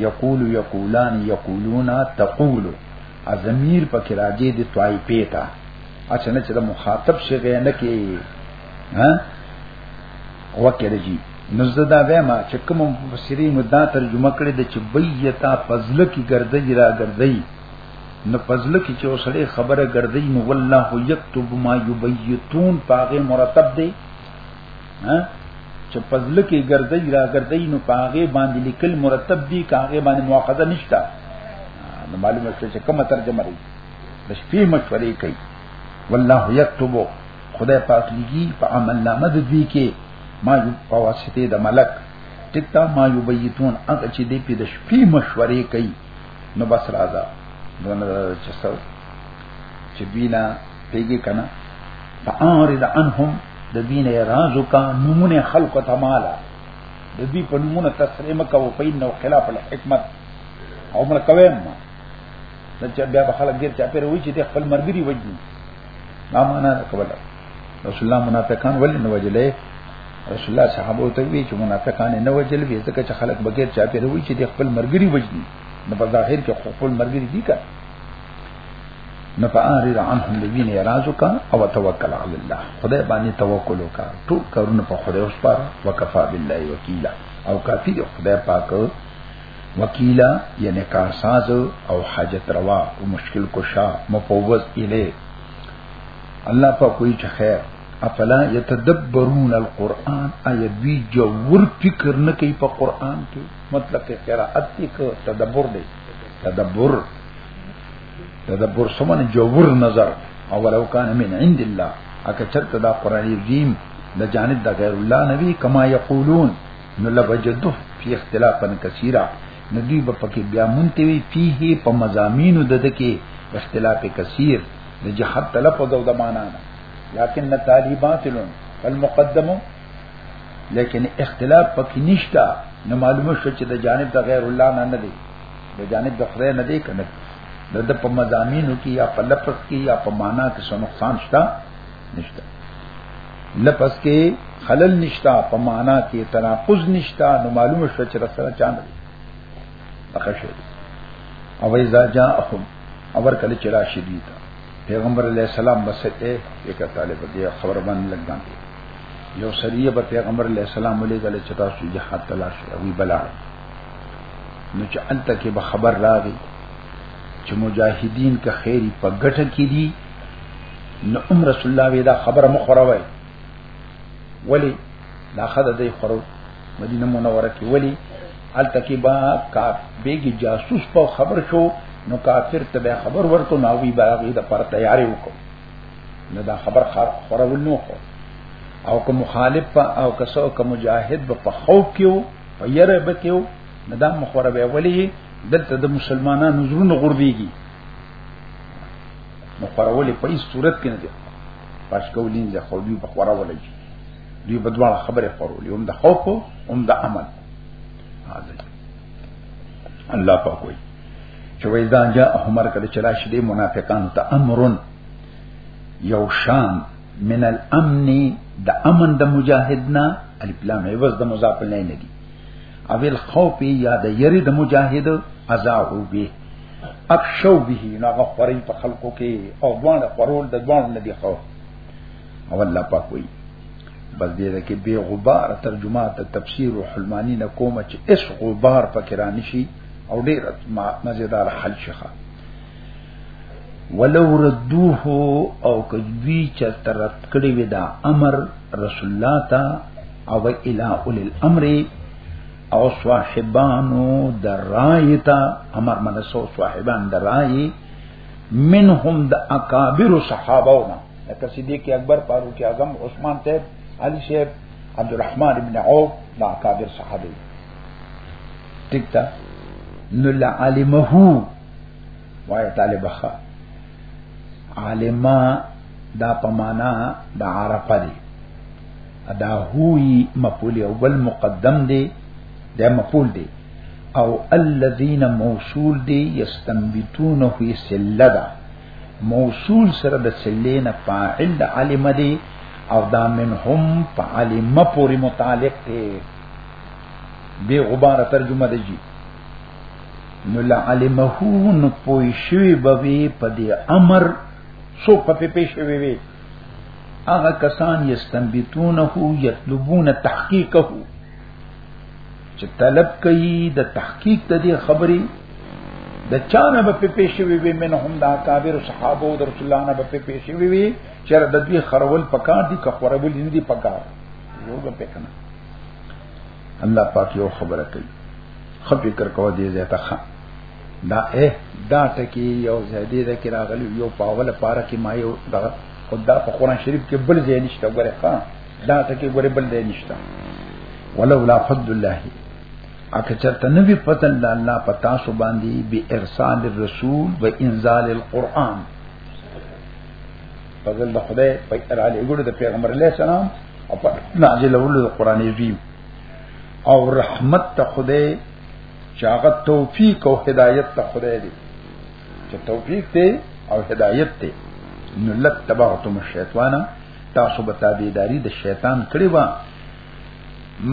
یقول یقولان یقولون تقول ازمیر پکې راځي د طائفه ته اچنه چې د مخاطب شګه نه کې ها وکړه جی نو زدا وېما چې کوم مفسرین دا ترجمه کړې د چې بیتا فضل کی ګرځي را ګرځي نو فضل کی چې اوسړي خبره ګرځي نو والله یكتب ما یبیتون پاغه مرتب دی ها چې فضل کی ګرځي را ګرځي نو پاغه باندې لیکل مرتب دی کاغه باندې مؤاخذه نشتا نو معلومه شوه چې کومه ترجمه لري د شپې مشورې کوي والله یكتب خدای پاک لګي په عمل نامه د دوی کې ما یو په واسطه د ملک ټکتا ما یو بیتون هغه چې دې په د شپې مشورې کوي نو بس راځه دونه چې څو چې بینا پیګه کنا فاعرض عنهم د دین رازو کا نمونه خلق تمالا د دې په نمونه تسلیم کا او پین نو خلاف الحکمت او مړ کوي ما چې بیا خلک دې چې پیروي چې خپل مرګري وجني دا معنا ده کوله رسول الله منافقان ولې نه وجلې رسول الله صحابه ته وی چې منافقان نه وجل وی ځکه چې خلک بغیر چا پیره وی چې د خپل مرګري وجني نو په ظاهر کې خپل مرګري دي کا نو فاعرض عنهم الذين يرازك او توکل على الله خدای باندې توکل وکړه ټول کارونه په خدای وسپاره وکفا بالله وکیلا او کافی خدای پاک وکیلا یعنی کارساز او حاجت روا او مشکل کشا مفوض الیه الله په کوئی چې خیر افلا یتدبرون القرآن آیا دوی جوور فکر نه کوي په قرآن کې مطلب کې قرائت کې کو تدبر دی تدبر تدبر سمن جوور نظر او ولو کان من عند الله اکه چرته دا قرآن رجیم د جانب د غیر الله نبی کما یقولون نو لوجدو فی اختلافا کثیرا نو دوی به پکې بیا مونته وی فيه په مزامینو د دکې اختلاف کثیر د جهاد تلفظ او د معنا نه لکن طالبات لون فالمقدمو لیکن اختلاف پکې نشتا نو معلومه شو چې د جانب د غیر الله نه نه دی د جانب د خدای نه دی کنه د د په مزامینو کې یا په لفظ کې یا په معنا کې څه نقصان شته نشته لپس کې خلل نشتا په معنا کې تناقض نشتا نو معلومه شو چې سره چاند بخښه او اذا جاءهم اور کله چې راشي دي تا پیغمبر علی السلام بسکه یک طالب دی خبر باندې لګان دی یو سریه به پیغمبر علی السلام ولې غل چې تاسو جهاد تلاش او بلا نو چې انت کې به خبر راغی چې مجاهدین که خیری په ګټه کې دي نو ام رسول الله وی دا خبره مخوره وای ولی دا خدای دی خورو مدینه منوره کې ولی التکی با کا بیگی جاسوس په خبر شو نو کافر ته به خبر ورکو نو وی باغی د پر تیاری وکړو نو دا خبر خورول نو کو او که مخالف او که سو که مجاهد په خوف کېو په یره بکیو نو دا مخوره به ولی دلته د مسلمانانو زړه غرديږي نو خورولې په هیڅ صورت کې نه دی پاش کولین ځه خو دوی بخورولې دوی بدواله خبره خورولې هم د خوف هم د امن الله پاک وایي چې وای دا جا عمر کله چې راشي د منافقانو ته امرن یو شان من الامن د امن د مجاهدنا الف لام عوض د مضاف نه نه دي او الخوف یا د یری د مجاهد ازاو به اخشو به ناغه خوري په خلکو کې او دوانه خورول د دوانه نه دی خو او الله پاک وي بس دې ده کې بے غبار ترجمه ته تفسیر او حلمانی نه کوم چې اس غبار پکې را نشي او ډېر مزیدار حل شخه ولو ردوه او کجوی چا ترت کړي ودا امر رسول الله تا او الى اول الامر او صاحبانو د رای ته امر منسو صاحبان د رای منهم د اکابر صحابهونه لکه صدیق اکبر فاروق اعظم عثمان ته علي شیخ عبدالرحمن ابن عوف دا اکابر صحابه ٹھیک تا نو لعلمه وای طالب خا عالما دا پمانا دا عرفه دی ادا هوی مفعول او بل مقدم دی دا مفعول دی او الذين موصول دی یستنبتونه فی سلدا موصول سره د سلین فاعل د علم دی او دا منهم فعلم پوری متعلق دی به غبار ترجمه دی جی نو لعلمه نو پوی شوی بوی په دې امر سو په پیښوي وی هغه کسان یستنبتونه یطلبون تحقیقه چې طلب کوي د تحقیق د دې خبرې د چانه به په پیښې وي به منهم د اکابر صحابه او رسول الله نه به په پیښې وي چې د دې خرول پکار دي که خرول هندي پکار یو به پکنه الله پاک یو خبره کوي خپل کر کوه دې زه ته دا اے دا ټکی یو زیادی ده کې راغلی یو پاول پارا کې ما یو دا خدا په قران شریف کې بل ځای نشته ګوره ها دا ټکی ګوره بل ځای نشته ولولا فضل الله اکه چرته نبی فضل الله پتا سو باندې به ارسال الرسول و انزال القران فضل د خدای په اراله ګړو د پیغمبر علی السلام او په نازل ولود قران عظیم او رحمت ته خدای چې هغه توفیق او هدایت ته خدای دی چې توفیق دی او هدایت دی نو لک تبعتم الشیطان تاسو به تابعداري د شیطان کړی و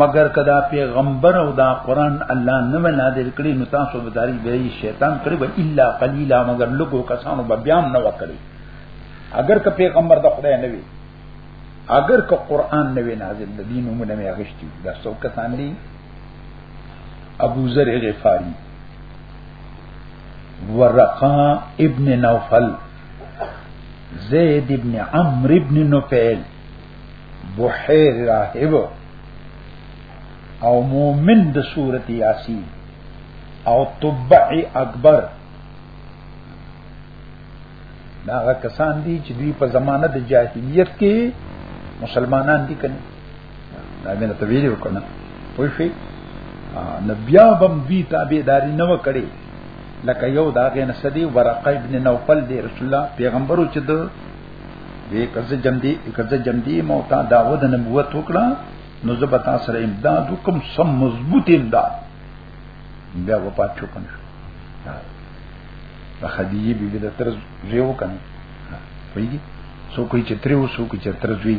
مگر کدا پیغمبر او دا قران الله نه نازل کړی نو تاسو به داري به شیطان کړی و الا قليلا مگر لګو کسانو به بیان نه وکړي اگر که پیغمبر د خدای نه وي اگر که قران نه وي نازل د دینونو نه غشتي دا څو کسان دي ابو ذر غفاری ورقا ابن نوفل زید ابن عمر ابن نفیل بحیر راہب او مومن د صورت یاسین او طبع اکبر دا کسان دي چې دوی په زمانه د جاهلیت کې مسلمانان دي کنه دا مې ته ویلو کنه وای شي نبیا بم وی تابعداري نه وکړي لکه یو دا غې نسدي ورقه ابن نوفل دی رسول الله پیغمبرو چې د وی کزه جم دی کزه جم دی موتا داوود نبوت وکړه نو زبتا سره امداد کوم سم مضبوط امداد بیا وپات شو کنه د خدیجه بیبي د تر زیو کنه ویږي سو کوئی چې تریو سو کوئی چې تر زوی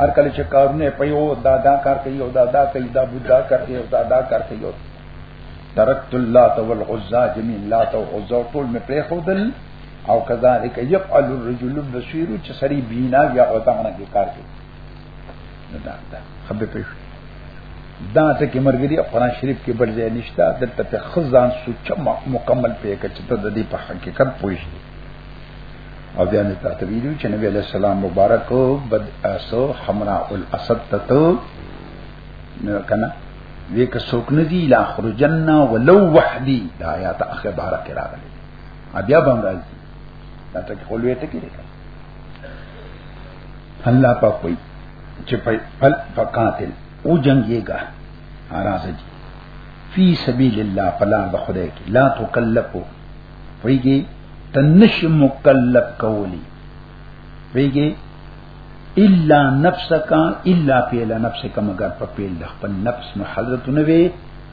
هر کله چې کارونه په یو دا دا کار کوي او دا دا کوي دا بودا کار کوي او دا دا کار کوي او ترکت اللات والعزى جميع اللات والعزى ټول مې پرې خودل او کذالک يفعل الرجل البصير چې سړي بینا یا او تاونه کې کار کوي نو دا دا خبره پېښ دا ته کې مرګري قرآن شریف کې بل ځای نشته دلته په خزان سوچ مکمل پې کچته د دې په حقیقت پوښتنه او بیا نه تاسو ویلو چې نبی علیہ السلام مبارک بد اسو حمراء الاسد تتو نو کنه وی که څوک نه دی لا خرجنا ولو وحدی دا آیات اخر بارا کې راغلی بیا به راځي دا ته خلوی ته کې راځي الله په کوئی چې په فل فقاتل او جنگيګا راځي فی سبیل الله فلا بخدای کې لا تکلفو ویږي تنش مکلف کولی ویږي الا نفسک الا پیل نفسک مگر په پیل د خپل نفس نو حضرت نبی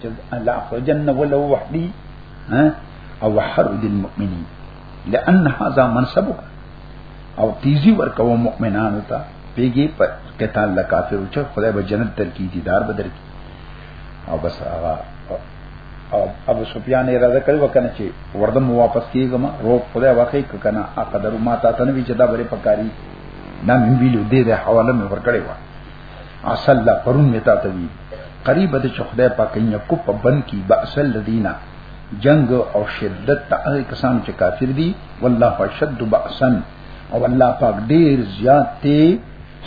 چې الله خرجن ولو وحدي او حرد المؤمنین لان هذا منصبک او تیزی ورکو مؤمنانو ته پیږي په قتال لکافر چې خدای به جنت ترکی دیدار بدر کی او بس هغه او ابو سفیان یې راځه کړ وکنه چې وردم واپس کیږم رو خدای واقعي کنه اقدر ما تا تنه وی چې دا بری پکاري نن ویلو دې د حواله مې ورکړې و اصل لا پرون مې تا ته وی قریب د خدای پاک یې کو په بن کی باسل لدینا جنگ او شدت ته هغه کسان چې کافر دي والله اشد باسن او الله پاک ډیر زیات دی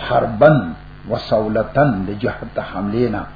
حربن وسولتن د جهاد حملینا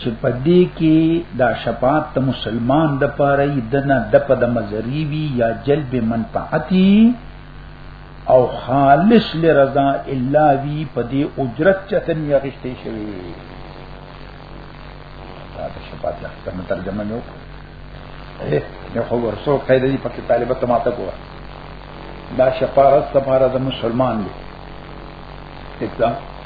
چې پدې کې دا شفاعت ته مسلمان د پاره دنه د په د مزری وی یا جلب منفعتی او خالص لرضا الا وی پدې اجرت چتن یا غشته شوی دا د شفاعت د احکام ترجمه نه وکړه نه خو ورسو قاعده دی پکې طالبات ته ماته کوه دا شفاعت سپاره د مسلمان دی اکزام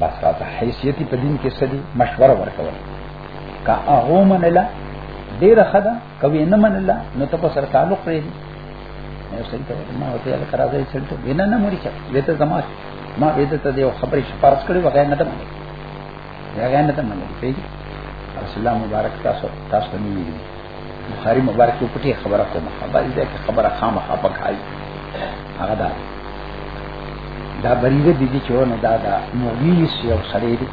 بس راته حیثیت په دین کې سدي مشوره ورکول کا هغه منله ډیره خدا کوي نه منله نو ته په سر تعلق لري نو سړي ته ما وته یې کرا ځای چلته وینا نه موري چا وته زما ما وته ته یو خبرې شپارس کړې وغه نه ته منې هغه نه ته منې پیږي رسول الله مبارک تاسو تاسو نه ویلي بخاری مبارک په پټي خبره کوم خبره دې کې خبره خامه خپه کای هغه دا دا بریده دي چې ونه دا دا مویس یو سړی دی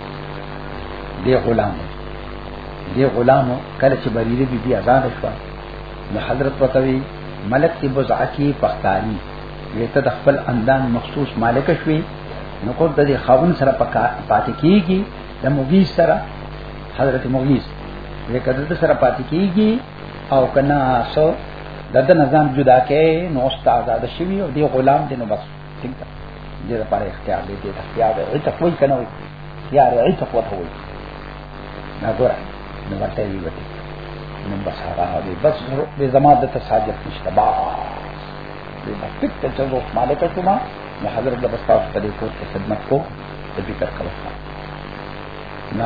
دی غلام دی غلام کله چې بریده بي بي آزاد شو نو حضرت وتوی ملک کی بزعه کی پختاری ویته د خپل اندام مخصوص مالک شوی نو کو د خاون سره پاتې کیږي د مغیث سره حضرت مغیث لکه د سره پاتې کیږي او کنا سو د د نظام جدا کې نو استاد د شوی او دی غلام دی نو بس ٹھیک ده دې لپاره اختیار دی دې اختیار دی ایت کوی کنه وي اختیار ایت کو ته وي نا ګوره نو ورته وی وتی نو بس هغه دی بس به زما د تساجد نشته با دې بس ټیک ته چې اوس مالک ته ما حضرت د بس تاسو ته خدمت کو د ذکر کړه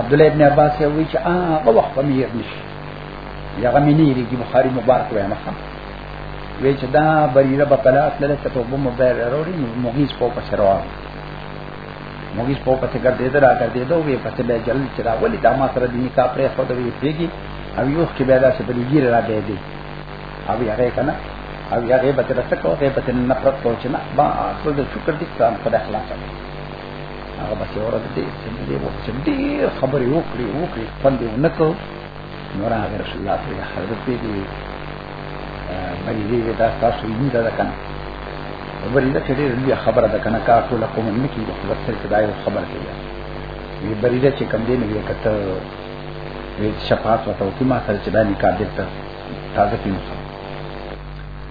عبد الله ابن عباس یې وی چې هغه وخت په میر نشي یغه مې نه لري بخاری مبارک وای مخه وی چې دا بریره په طلاق لره ته په بم بیر وروړي مغیز په پښه روان مغیز په پښه ګرځې دا ګرځې دا وی په تل جل چې دا ولې دا ما سره دیني کا پرې خو دوی پیږي او یو چې بیا دا چې بلیګیر را دی دی او هغه کنه او هغه به تر څه کوه به تر نفرت کوچ نه با اصل د شکر دي ځان په اخلاص هغه بچ اورد دې چې دې وو چې دې خبرې وکړي وکړي خپل دې نه کو نور هغه رسول الله صلی الله علیه وسلم دې باندې دې دا تاسو یې نه ده کنه بری دا چې دې خبره ده کنه کا ټول کوم نه کی د خپل سره دا یو خبره کوي وی بری دا چې کم دې نه یې کته وی شفاعت وته او ما سره چې دا نکاح دې ته تازه کیږي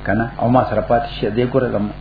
کنه او ما سره پاتې شه دې ګورم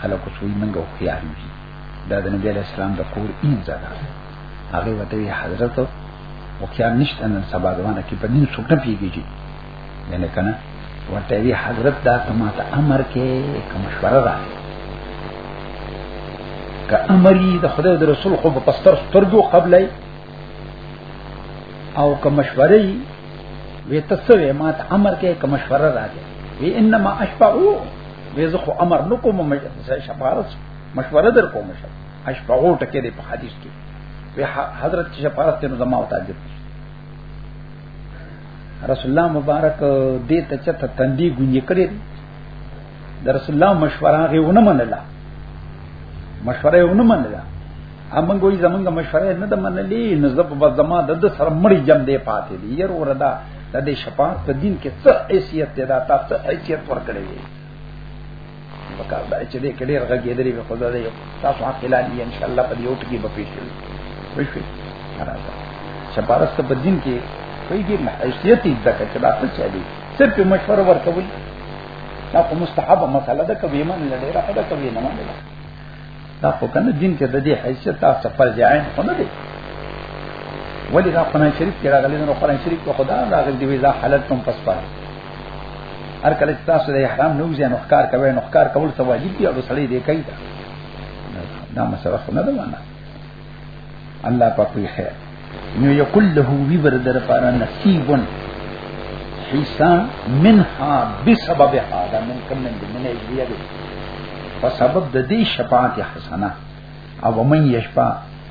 خلکو سوی منګه او خيار دي دا د نبی علیہ السلام د کور این زده هغه وته حضرت او خيار نشته نن سبا دوانه کې په دین څوک نه پیږي یعنی کنه ورته وی حضرت دا تما ته امر کې کوم مشوره راکې که امر یې د خدای د رسول خو په پستر سترګو قبلای او که مشورې وی تاسو یې ما ته امر کې کوم مشوره راځي وی انما اشفعو وی زه خو امر نکوم مشوره شفاعت مشوره در کوم شه اشفعو ټکې دی په حدیث کې وی حضرت شفاعت ته زما او تاجب رسول الله مبارک دې ته چته تندې ګونې کړې د رسول الله مشوره غوونه منله مشوره غوونه منله همنګ وي زمنګ مشوره نه د منلې نه زب په زما د سر مړی جام دی پاتې دی ير وردا د دې شفاعت په دین کې څه حیثیت دی دا تاسو حیثیت ورکړی دی وکړ دا چې دې کډیر غږېدلې به خدا دې تاسو حق اعلان ان شاء الله په یو ټکی به پیښ شي وښوي راځه شفاعت په دین کې کوئی کې حیثیت یې ځکه چې دا څه چلی صرف مشوره ورکوي دا کوم مستحب مسله ده کوي من لړې راځه کوي نه منل دا خو کنه دین کې د دې حیثیت تاسو فرض عین خو نه دی ولی دا قرآن شریف کې راغلی نو قرآن شریف کې خدا راغلی دی ویزا حلال تم پس پاره هر کله چې تاسو د احرام نه وځئ نو ښکار کوئ نو ښکار کول ته واجب دی او سړی دی کوي دا مسله خو نه ده معنا الله پاک یې خیر نو یقول له وی بر در پارا نصیبن حصہ منها بسبب هذا من کم من من ایلیه په سبب د دې شفاعت حسنه او من یشفا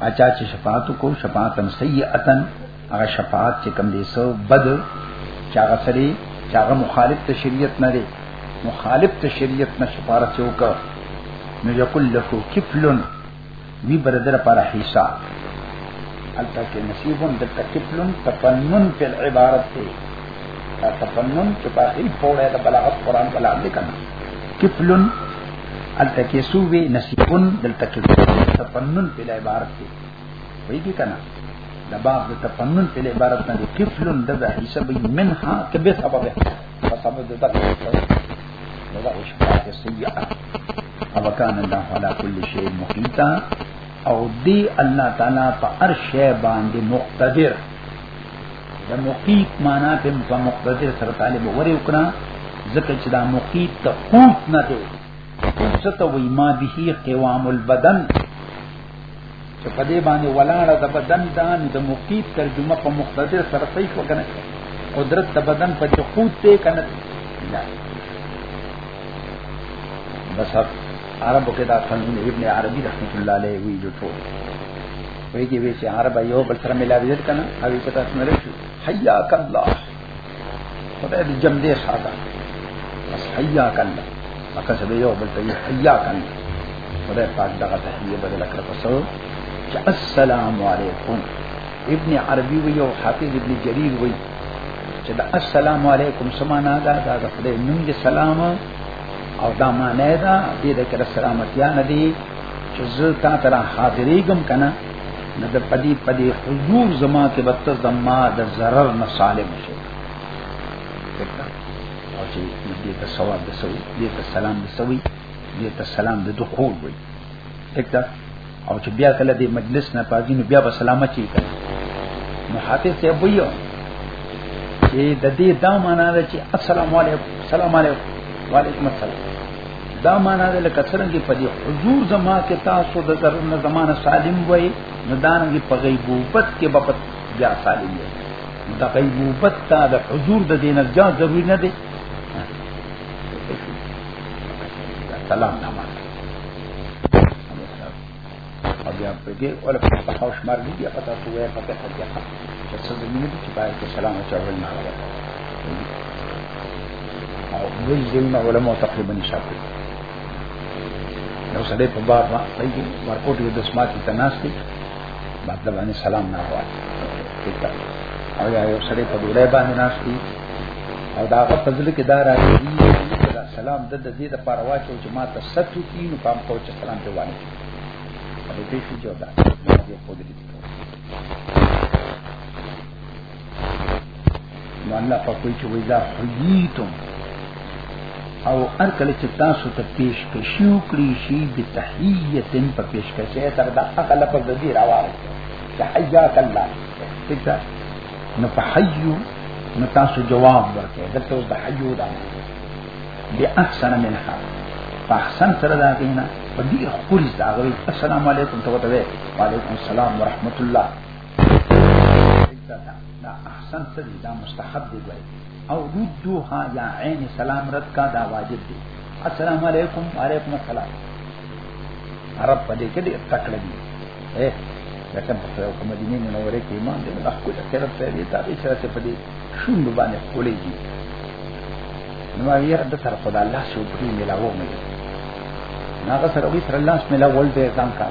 اچا چې شفاعت کو شفاعتن سیئتن هغه شفاعت چې کم دې سو بد چې هغه سری چې هغه مخالف ته شریعت نه دی مخالف ته شریعت نه شفاعت وکړه نو یقول له کفلن وی بردر پر حصہ البته کې نصیب هم د تکفلن تفنن په عبارت دی دا تفنن چې په اخري پوره د بلاغت قران په لاندې کنه کفلن البته کې سوې نصیبن د تکفلن تفنن په عبارت دی وایي دي کنه د باب د تفنن په عبارت نه دی کفلن د حصہ به منها کبه سبب په سبب د تکفلن دا اوس په سیئه او کان الله علی کل شی مقیتا او دی الله تعالی په هر شی باندې مقتدر د مقیت معنا په په مقتدر سره طالب وری وکړه ځکه چې دا مقیت ته قوت نه دی څه ته وای ما به قوام البدن چې په دې باندې ولاړه د بدن دان د مقید ترجمه په مقتدر سره صحیح وکنه قدرت د بدن په جقود ته کنه بس عربو کې دا څنګه ابن عربي رحمت الله علیه وی جو ټول وی کې وی چې عرب یو بل سره ملاویت کنه او کته سره شو حیاک الله خدای دې جمع دې ساته بس حیا کنه مکه سبه یو بل ته حیا کنه خدای پاک دغه تحیه بدل کړ پسو چې السلام علیکم ابن عربي وی او حافظ ابن جرير وی چې دا السلام علیکم سمانا دا دا د خدای نوم دې سلام او دا معنی دا دې د کړه سلامتی نه دی چې زه تا ته حاضرېږم کنه نه د پدی پدی حضور زما کې بت زما د zarar نه سالم شو او چې دې ته ثواب د سوي دې ته سلام د سوي دې ته سلام د دخول وي اکتا او چې بیا کله دې مجلس نه پاږي نو بیا به سلامت شي کوي نو حافظ ته وایو چې د دې دا معنا ده چې السلام علیکم السلام علیکم وعلیکم السلام دا معنا ده لکه څنګه په دې حضور زما کې تاسو د زرن زمانه سالم وای نو دا نه په غیبوبت کې بپت بیا سالم وای دا غیبوبت ته د حضور د دین ځا ضروری نه دی سلام نامه او بیا په دې ولا په تاسو شمار دي بیا په تاسو وایي په تاسو کې چې څه د مینې چې پای کې سلام او چاول نه راغلی او دوی ځین علماء تقریبا شاکر نو سړی په بار ما پیږي ورکوټ یو د سماعت ته ناشتي مطلب باندې سلام نه وایي او یا یو سړی په ډوډۍ باندې ناشتي او دا په فضل کې دا راځي سلام د دې لپاره واچو چې ما ته ستو کې نو پام کو چې سلام ته وایي ابو تیس جو دا ماضی خود دی تو نو الله په کوئی چې ویزا حییتم او هر کله چې تاسو ته پیش کشي وکړي شي د تحییتن په پیش کشي تر دا اقل په ذی راوړي تحیات الله فکر نو په حیو نو تاسو جواب ورکړئ دلته د حیو دا بی احسن منها فاحسن سره دا دینه په دې خوري دا غوي السلام علیکم ته وته وعلیکم السلام ورحمت الله دا احسن سره دا مستحب دی وای او ردوها یا عین سلام رد کا دا واجب دی السلام علیکم وعلیکم السلام عرب پدې کې دې تکړه دي اے لکه په مدینه منوره کې ایمان دې الله کو چې رب سره دې تابع سره پدې شوند باندې خولې دي نو ما یې د سره خدای الله سو په دې ملاو مې ناغه سره وی سره الله ملا ول به ځان کا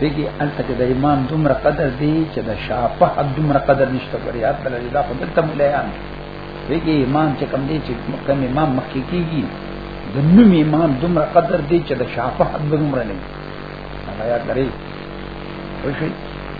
دیږي انت کې د امام دومره قدر دی چې د شافه دومره قدر نشته پر یاد تل دا خو دلته مليان دیږي امام چې کم دی چې کم امام مخکې کیږي د نوم امام دومره قدر دی چې د شافه دومره نه هغه یاد لري وشي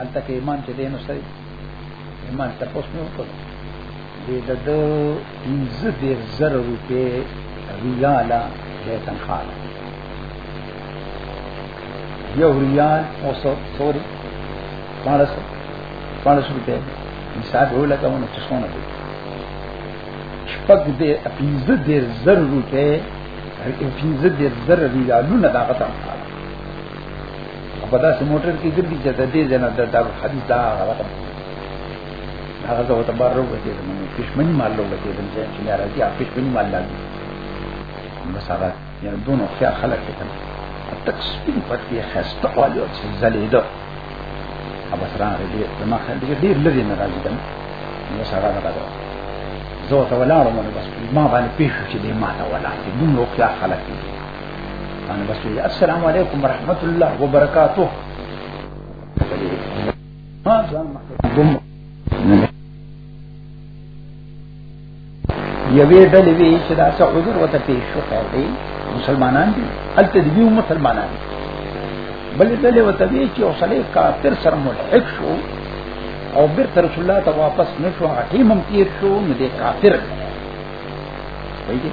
البته کې ایمان چې دینو سره ایمان ته پوس نه وکړو دې د د انځه دې زر روپې ریالا دې تنخواه یو ریال او سو سوري پانس پانس روپې حساب هو لکه ونه څه شونه دي شپږ دې پنځه دې زر روپې پنځه دې زر ریالونه دا غته په داسې موټر کې ګرځي چې د دې جنا د دار حدیث دا غلطه هغه زه ته بار روغ کې نو پښمنی مال لوګ کې دم چې نه راځي هغه پښمنی مال لاګي مسارات یا دونو خیا خلک ته تک سپین پټي خسته والو چې زلیدو ابا سره دې ما خل دې ډیر لري نه راځي دم مسارات راځي زه ته ولاړم نو بس ما باندې پېښ چې دې ما ته ولاړ دې نو خیا خلک دې انا بس السلام علیکم ورحمت الله وبرکاته ما ځان مخدوم یوې ډلې وی چې دا څه حضور وته پیښ شو خیر دی مسلمانان دي هلته دی مسلمانان دي بل ډلې وته وی چې اوسله کافر سره ملحق شو او بیرته رسول الله ته واپس نشو هغه هم تیر شو نو دې کافر دی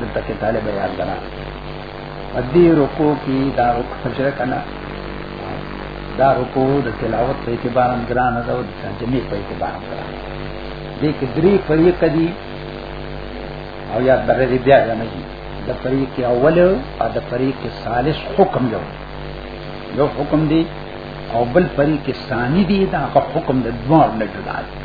دلته کې طالب یاد درا ادي رکو کی دا رکو سجده کنا دا رکو د تلاوت په اعتبار هم ګران ده او د سجدې په اعتبار هم ګران دي کې درې فریق دي او یا درې بیا نه دي د فریق اول او د فریق ثالث حکم یو یو حکم دی او بل فریق ثانی دی دا په حکم د دوه نه جدا دی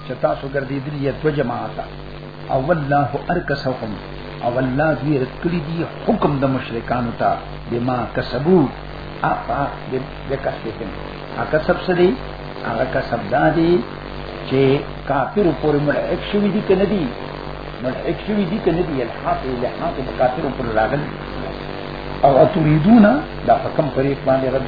چې تاسو ګرځېدلی یې دو جماعته او والله ارکسهم او الله دې رکړي دي حکم د مشرکانو ته بما کسبو اپا دې کسبهم هغه سب سړي هغه کسب دادي چې کافر پورې ملحق شوی دي کنه دي ملحق شوی دي کنه دي الحاق الحاق کافر پورې راغلي او اتريدون دا حکم پرې باندې رد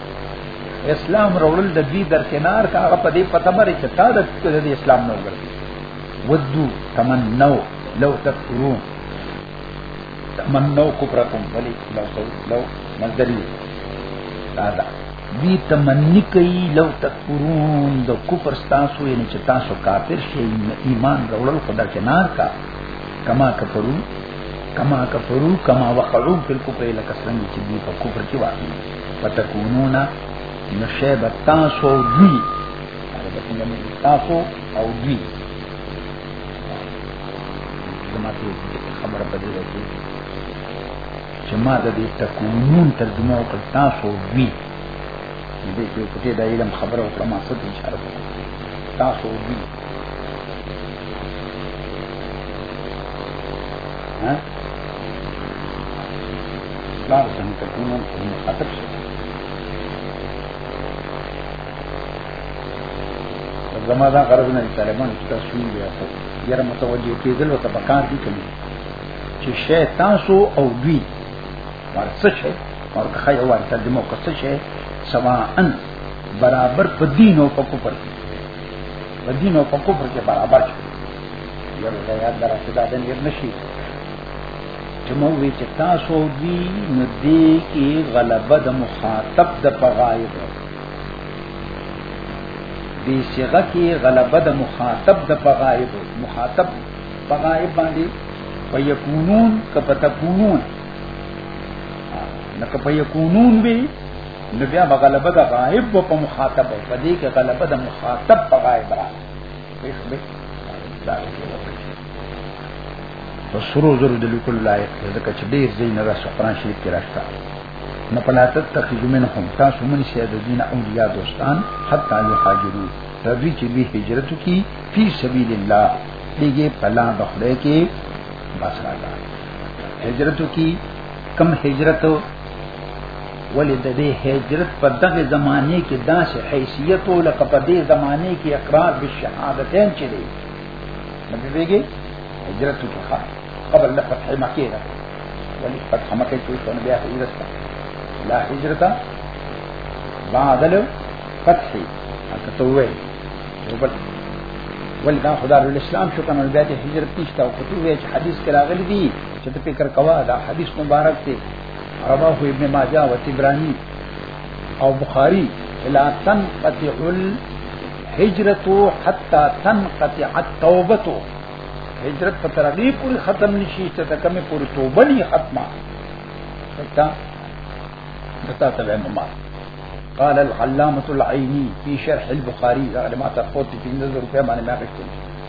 اسلام راوړل د دې در کنار کا هغه په دې پته باندې چې تا د اسلام نه وګرځي ودو تمنو لو تکفرون تمنو کفرکم ولی لو لو مزدری دا دا دی تمنی کوي لو تکفرون د کفر تاسو یې چې تاسو کافر شئ ایمان راوړل خدای کې نار کا کما کفرو کما کفرو کما وقعو فی الکفر لکسرنګ چې دی په کفر کې واقع فتكونون نشيب تاسو دوی تاسو او دوی زما ته خبره پدې ده چې چې ما د دې تکونون ترجمه وکړ تاسو دوی دې کې په دې د علم خبره وکړم څه اشاره تاسو دوی ها لا سم تكون المخاطب زما دا غرض نه طالبان چې تاسو یې بیا خو یره متوجه کېدل او تبکان دي کوي چې شی تاسو او دوی ورڅه شي او که خیر ورته د موقع څه شي سواء برابر په دین او په کفر په دین او په کفر کې برابر شي یو دا یاد درته دا د نیر نشي چې مو وی چې تاسو دی نو دی کې غلبه د مخاطب د پغایب دی صيغه کې غلبه د مخاطب د پغایب مخاطب پغایب باندې ويكونون کپتكونون نکه په یکونون وی نو بیا غلبه د غائب په مخاطب په دې کې غلبه د مخاطب په غائب را په سرو زرو د لیکل لایق ځکه چې ډیر زین را قرآن شریف کې راځتا نه پلاتت تخیزو منهم تاسو من شه د دین اولیاء دوستان حتی یحاجرو رضی چې به هجرت کی فی سبیل الله دیګه پلا بخړه کې بس راځه هجرت کی کم هجرت ولې د دې هجرت په دغه زمانه کې داسې حیثیت او لکه په دې زمانه کې اقرار به شهادتین چي دی نو بيګي هجرت کې ښه قبل د فتح مکه ده ولې فتح مکه کې څو بیا هجرت ده لا هجرت بعد له فتح هغه ته وایي ولې دا خدای الاسلام شو کنه بیا د هجرت نشته او کتو وی چې حدیث کې راغلي دي چې ته فکر کوا دا حدیث مبارک دی رواه ابن ماجه و تبرانی او بخاری لا تنقطع الهجرت حتى تنقطع التوبه هجرت په ترغیب پوری ختم نشي چې تکمه پوری توبه نه ختمه حتى حتى تبع ممات قال العلامة العيني في شرح البخاري رغلما تفوت في نظر فيما نماغشتنش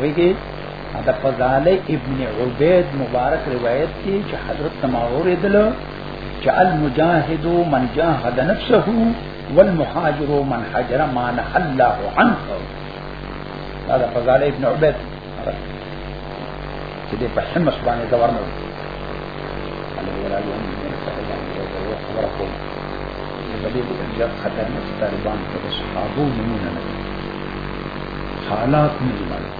ویږي دا فضاله ابن عبید مبارک روایت دی چې حضرت تماور دل چې المجاهد من جاهد نفسه والمهاجر من هاجر ما نه الله عنه دا دا فضاله ابن عبید چې په حمص باندې دا ورنه خبره کوم خطر نه ستاره باندې صحابو نمونه نه حالات نه دي معلوم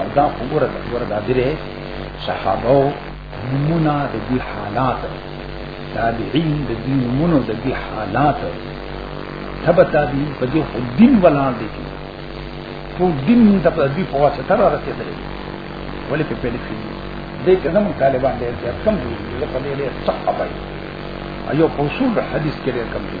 او دا خبره ده ور دا درې صحابه نمونه د دې حالات تابعین د دې نمونه د دې حالات تبع تابعین په دې خو دین ولاړ دي خو دین د په دې په واسطه را رسېدلی ولې په پیل کې دې کې زموږ طالبان دې کم دي په دې له څه خبرې ایو په اصول حدیث کې کم دي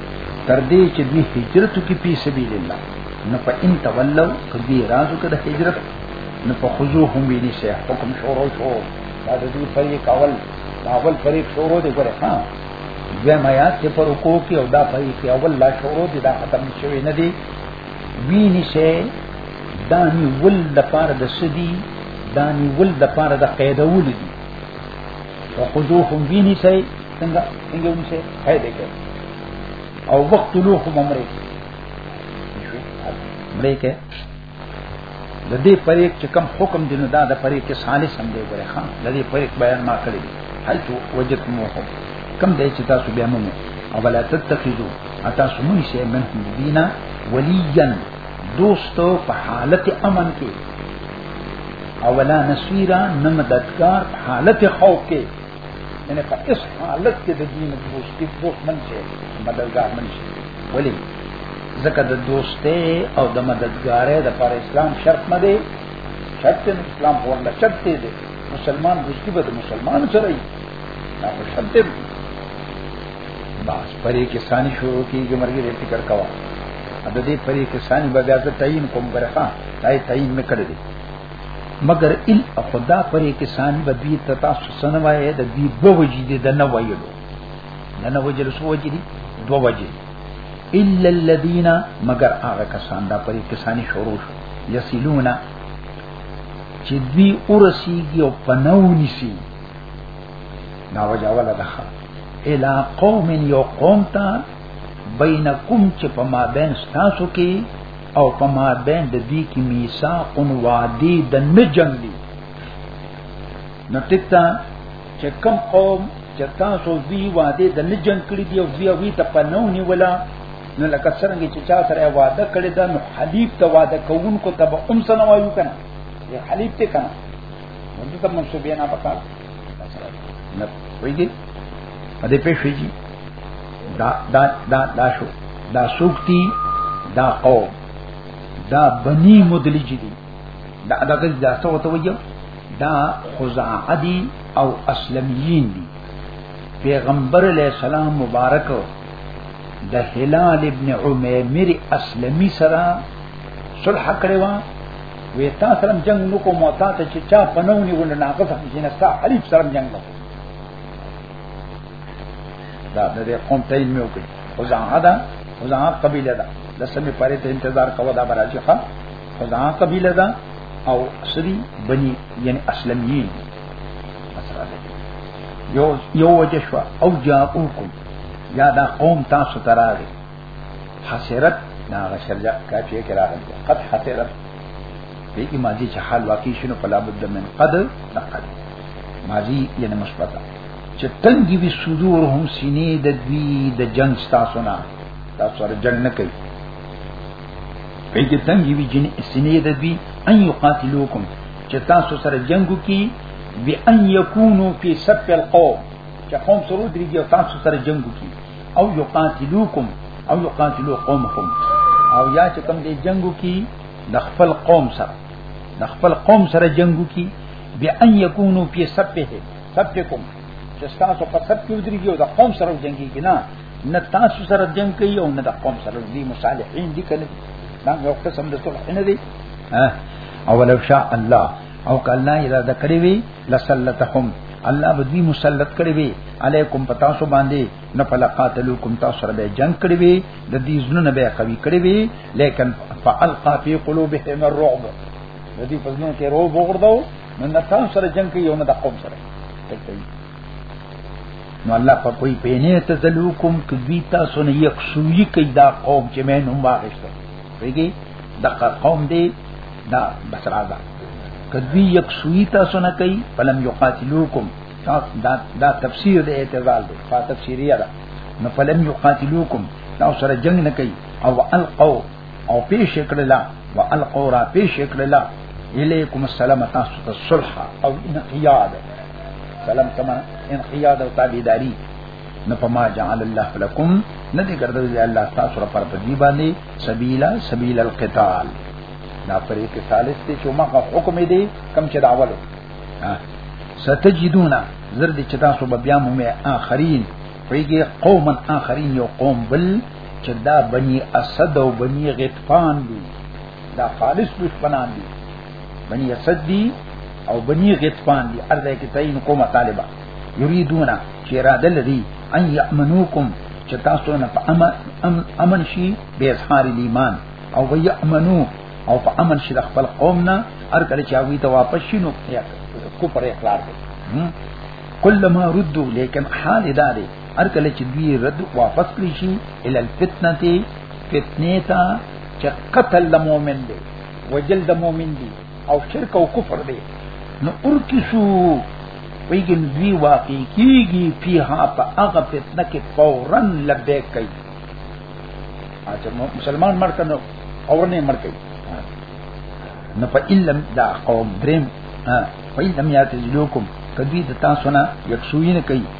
تر دې چې دوی هجرت کې په سبیل الله نو په ان تولوا کدی راځو کده هجرت نو په خذو هم ویني شه حکم شروع شو دا د دې فريق اول اول فريق شروع دی ګره ها دوی ما یاد چې پر کو کې او دا فريق اول لا شروع دی دا ختم شوی نه دی ویني شه دانی ول د پاره د سدي دانی ول د پاره د قیدول دي وخذوهم ویني شه څنګه څنګه ونیسه هاي دې کې او وخت لو هم امرې امرې کې د دې فریق چې کم حکم دینو دا د فریق کې صالح سم دی ګره خان د دې فریق بیان ما کړی دی هل تو وجد مو هو کم دی چې تاسو بیا مو او ولا تتخذو اتا سمونی شی من دینا ولیا دوستو په حالت امن کې اولا نسویرا نمددگار حالت خوف کې یعنی په اس حالت کې د دین دوستي دوست من شي مددگار من شي ولی ځکه د دوستي او د مددګارۍ د پر اسلام شرط نه دی شرط نه اسلام هو الله شرط دی مسلمان دوستي به مسلمان سره وي دا شرط دی باس پرې کې ثاني شروع کیږي مرګي دې فکر کوا د دې پرې کې ثاني بیا ته تعین کوم برخه تای تعین مې کړی مگر ال خدا پرې کې سان بدوی ته تاسو سنوایې د دې دوه وجې دي د نه ویلو نه نه وجې رسو وجې دي دوه وجې الا الذين مگر هغه کسان دا پرې کې ساني شروع شو یسلونا چې دوی ورسیږي او پناونی سي دا وجه ولا ده الا قوم یو قوم ته بینکم چې په ما بین تاسو کې او په ما بین د دې کې میثاق وعده د نه جنگ دی نو ټکتا چې کم قوم چې تاسو وی وعده د نه جنگ کړی دی او بیا وی ته پنو نیولا نو لکه څنګه چې چا سره وعده کړی دا نو حلیف ته وعده کوونکو ته به هم سره وایو کنه یا حلیف ته کنه موږ ته منسوبینا پکار نه ویږي ا دې پېښې دا دا دا دا شو دا سوکتی دا قوم دا بنی مدلج دي دا دا غز دا سو ته ویو دا خزاعه دي او اسلميين دي پیغمبر علیہ السلام مبارک د هلال ابن عمیمر اسلمی سره صلح کړی و وی تا سره جنگ نو کوم او تا ته چې چا پنونی ونه ناقص هم جنستا حریف سره جنگ وکړ دا د دې قوم ته علم وکړي او ځان دا او ځان قبيله ده لسمه پاره ته انتظار کوو دا براشي ښا او ځان قبيله ده او سری بني یعنی اسلمین یو یو وجه شو او جاءوکم یا دا قوم تاسو تراغه حسرت نا غشرجا کافیه کرا غل قد حسرت به کی ماضی چې حال واقع شنو فلا بد من قد لقد ماضی یعنی مثبته چې تنګي وي صدور هم سینې د دوی د جنگ تاسو نه تاسو سره جنگ نه کوي په کې تنګي وي جن سینې د دوی ان یقاتلوکم چې تاسو سره جنگ وکي بی ان یکونو فی صف القوم چې قوم سره درېږي او تاسو سره جنگ وکي او یقاتلوکم او یقاتلو قومکم او یا چې کوم دې جنگ وکي د خپل قوم سره د خپل قوم سره جنگ وکي بی ان یکونو فی صفه سب کې کوم چې تاسو په سب کې ودرېږي او د قوم سره جنگيږي نه نه تاسو سره جنگ کوي او نه د قوم سره دي مصالحین دي کنه دا یو قسم د صلح نه دي او ولو شاء الله او کله اراده کړی وي لسلتهم الله بدی مسلط کړی وي علیکم پتا سو باندې نه فلقاتلکم تاسو سره به جنگ کړی وي د دې زنه به قوي کړی وي لیکن فالقا فی قلوبهم الرعب د دې په ځنه کې روب وګرځاو نو نه تاسو سره جنگ کوي او نه د قوم سره کوي نو الله په کوئی پینې ته ذلوکم کدی تاسو نه یک شوی کوي دا قوم چې مې نوم واغښت ویږي د قوم دی دا بس راځه کدی یک شوی تاسو نه کوي فلم یقاتلوکم دا دا تفسیر د اعتزال دی فا تفسیریه ده نو فلم یقاتلوکم تاسو سره جنگ نه کوي او القو او پیش کړلا والقوا را پیش کړلا الیکم السلام تاسو ته صلح او انقیاد سلام کما انقیاد او تابعداری نو پما جعل الله لكم ندی ګرځول الله تاسو را پر پدی باندې سبیلا سبیل القتال دا پرې کې ثالث ته چې ما حکم دی کم چې داولو ستجدونا زرد چې تاسو بیا مې اخرین پرې کې قومن اخرین یو قوم بل چې دا بني اسد او بني غطفان دي دا خالص دشمنان دي بني اسد دي او بني غطفان دي ارزه کې تعین کوم طالبہ یریدون چې را دل دي ان یامنوکم چې تاسو نه په امن امن شي به اظهار ایمان او وی امنو او په امن شي د خپل قوم نه هر کله چې هغه ته واپس شي نو کو پر اقرار کوي کله ما ردو لیکن حال اداري هر کله چې دوی رد واپس کړی شي ال الفتنه تی فتنه تا چې قتل د مؤمن دی وجل د مؤمن دی او شرک او کفر دی نو ورکی شو ویګن دوی واقع کیږي په ها په هغه فتنه کې فورا لبیک کوي اته مسلمان مړ کنه اور نه مړ کوي نو په علم دا قوم دریم په علم یاتلوکم کدی د تاسو نه یکسوینه کوي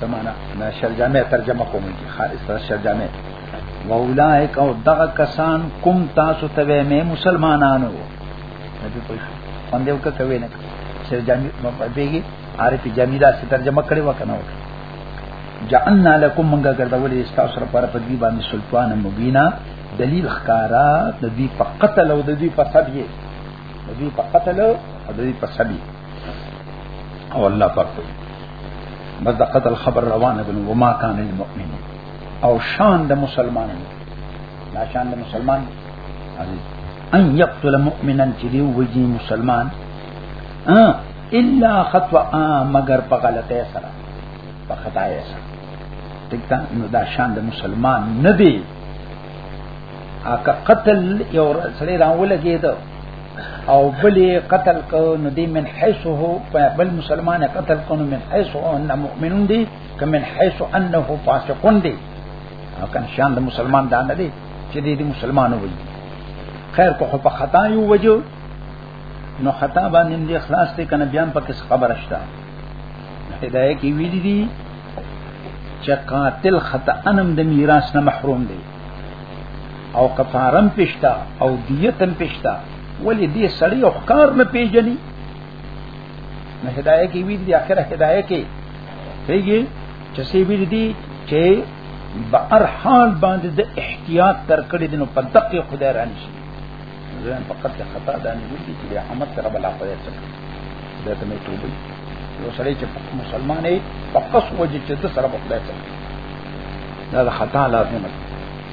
سمانا نا شرجامه ترجمه کوم کی خالص شرجامه واولائک او دغه کسان کوم تاسو ته مې مسلمانانو نبی په باندې وکوي نه شرجامه مبهږي عارف جمیلا سے ترجمه کړي وکنه وکړه جعلنا لكم منګه ګرځولې تاسو لپاره په دې باندې سلطان مبینا دلیل خکارا د دې په قتل او د دې په صبي د دې په قتل او د دې په صبي او الله پاک بس د قتل خبر روانه بنو وما کان المؤمن او شان د مسلمان لا شان د مسلمان ان یقتل مؤمنا چې دی وجی مسلمان الا خطوا مگر په غلطه سره په خطا یې سره دلته نو دا شان د مسلمان نه دی اګه قتل یو سړی راولګید او بلی قتل کو نو دی من حيث هو بل مسلمان قتل کو نو من حيث ان مؤمنون دی که من حيث انه فاسقون دی او کان شان د مسلمان دا نه دی چې دی دی مسلمان وي خیر کو په خطا یو وجو نو خطا باندې دی اخلاص ته کنه بیان پکې خبر شته هدايه کې ویلي دي چې قاتل خطا انم د میراث نه محروم دی او کفارم پښتا او دیتم پښتا ولې دې سړی او ښکار نه پیژني نه هدايه کې وی دي اخره هدايه کې پیږي چې سی وی دي چې بهر حال باندې د احتیاط تر کړې دنو په دقیق خدای رانشي زين فقط کې خطا ده نه دي چې بیا عمل سره بلا خو یې څه ده ته مې توبه یو سړی چې مسلمان دی فقط وجه چې ته سره بخدای څه دا د خطا لازم ده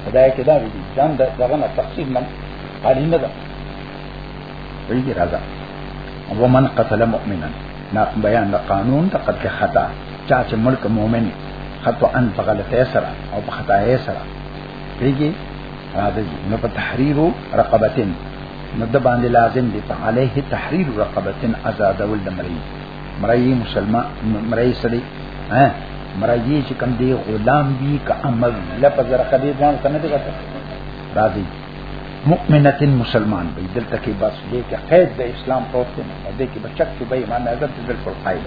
خدای کې دا وی ځان د دغه نه تقسیم نه قالی نه ده ویږي راځه ومن قتل مؤمنا نا بیان د قانون د قتل خطا چا چې ملک مؤمن خطا ان په غلطه سره او په خطا یې سره ویږي راځي نو په تحریر رقبتن نو د باندې لازم دي په علیه تحریر رقبتن آزادول د مری مری مسلمان مری سړي ها مری چې کوم دی غلام دی که امر لفظ رقبه ځان کنه دی راځي مؤمنتن مسلمان به دلته کې بس دې کې قید د اسلام پروت نه دې کې بچک چې به ایمان اعظم دې بالکل قائل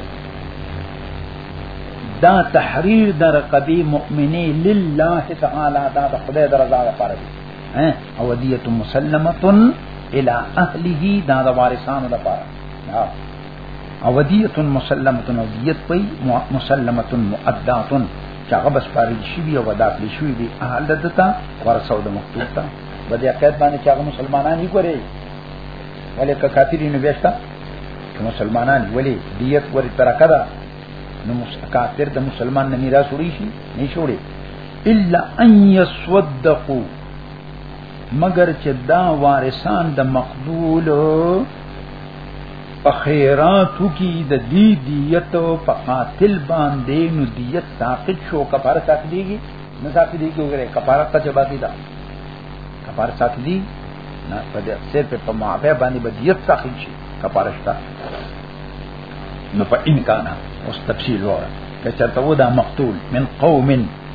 دا تحریر د رقبه مؤمنه لله تعالی دا د خدای د رضا لپاره دی او دیه مسلمه الى اهله دا د وارثانو لپاره او دیه مسلمه او دیت پي مسلمه مؤدات چاغه بس پاره شي بیا ودا کړی شي دی اهل دتا ورسو د مخطوب ته بده قید باندې چاغه مسلمانان یې ګوري ولی که کافری نو بیشتا مسلمانان ولی دیت وری ترکه دا نو کافر د مسلمان نه میراث وړي شي نه شوړي الا ان يصدقوا مگر چې دا وارثان د مقبول په خیراتو کې د دې دیت په قاتل باندې نو دیت ساقط شو کفاره ساقط دیږي نه ساقط دیږي وګړي کفاره ته جواب دی کفاره ساتلی نه په دې سر په په معافه باندې به دیت ساخل شي کفاره شته نو په امکان اوس تفصیل وره کچته و دا مقتول من قوم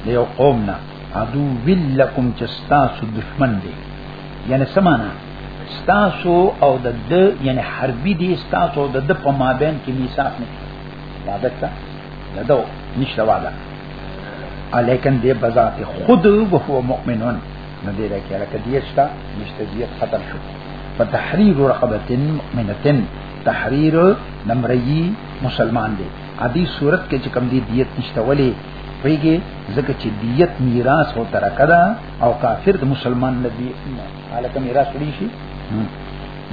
لیو قومنا عدو ولکم چستاسو دشمن دی یعنی سمانا ستاسو او د د یعنی حربي دي ستاسو او د د په مابین کې میثاق نه وعده ده دا نشته وعده الیکن دی بذات خود وهو مؤمنون نو دې دا کې لکه دې شتا نشته دې ختم شو فتحرير رقبه مؤمنه تحرير نمرئی مسلمان دی ادي صورت کې چې کم دي دیت نشته ولې پیږي ځکه چې دیت میراث او ترکه ده او کافر د مسلمان نه دی حالکه میراث لري شي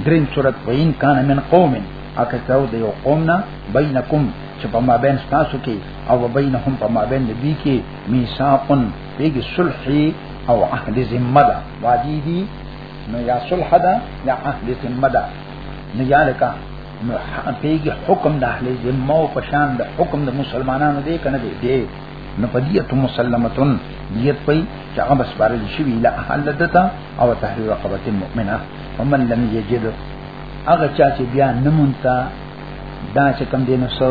درین صورت وین کان من قوم اکه تاو د یو قوم نه بینکم چې په ما بین تاسو کې او بینهم په مابین د دوی کې میثاقن پیګه صلح او عهد ذمه ده واجی دي نو یا صلح ده یا عهد ذمه ده نو یا لکه نو پیګه حکم د اهل ذمه او پشان د حکم د مسلمانانو دی کنه دی دی نو پدیت مسلمتون دیت پي چې هغه بس بارل شي ویلا اهل دتا او تحریر رقبه المؤمنه ومن لم یجد هغه چا چې بیا نمونتا دا چې کم دینو سو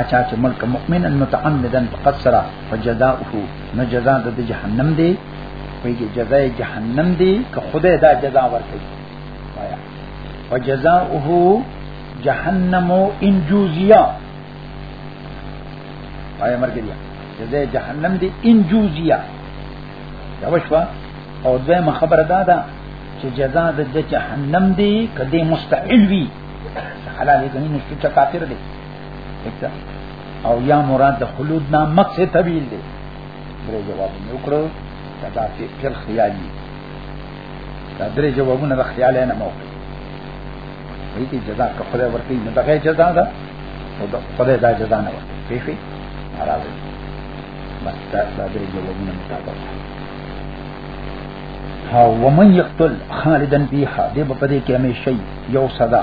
اچا چې ملک مؤمنا متعمدا فقط سرا فجزاؤه نو جزاء د جهنم دی ویږي جزاء جهنم دی که خدای دا جزاء ورکړي وایا وجزاؤه جهنم ان جوزیا وایا مرګ دی جزاء جهنم دی ان جوزیا دا وشوا او دغه خبره دا ده چې جزاء د جهنم دی کدی مستعل وی حلال دې نه شو چې کافر دی او یا مراد د خلود نه مقصد طویل دی درې جواب یې وکړو دا د فکر خیالي دا درې جوابونه د خیال نه موقع وي دي جزا که خدای ورکړي نه دغه جزا ده او د خدای دا جزا نه ورکړي پیفي راځي بس دا درې جوابونه مطابق ها ومن یقتل خالدن بیها دې په دې کې همیشه یو صدا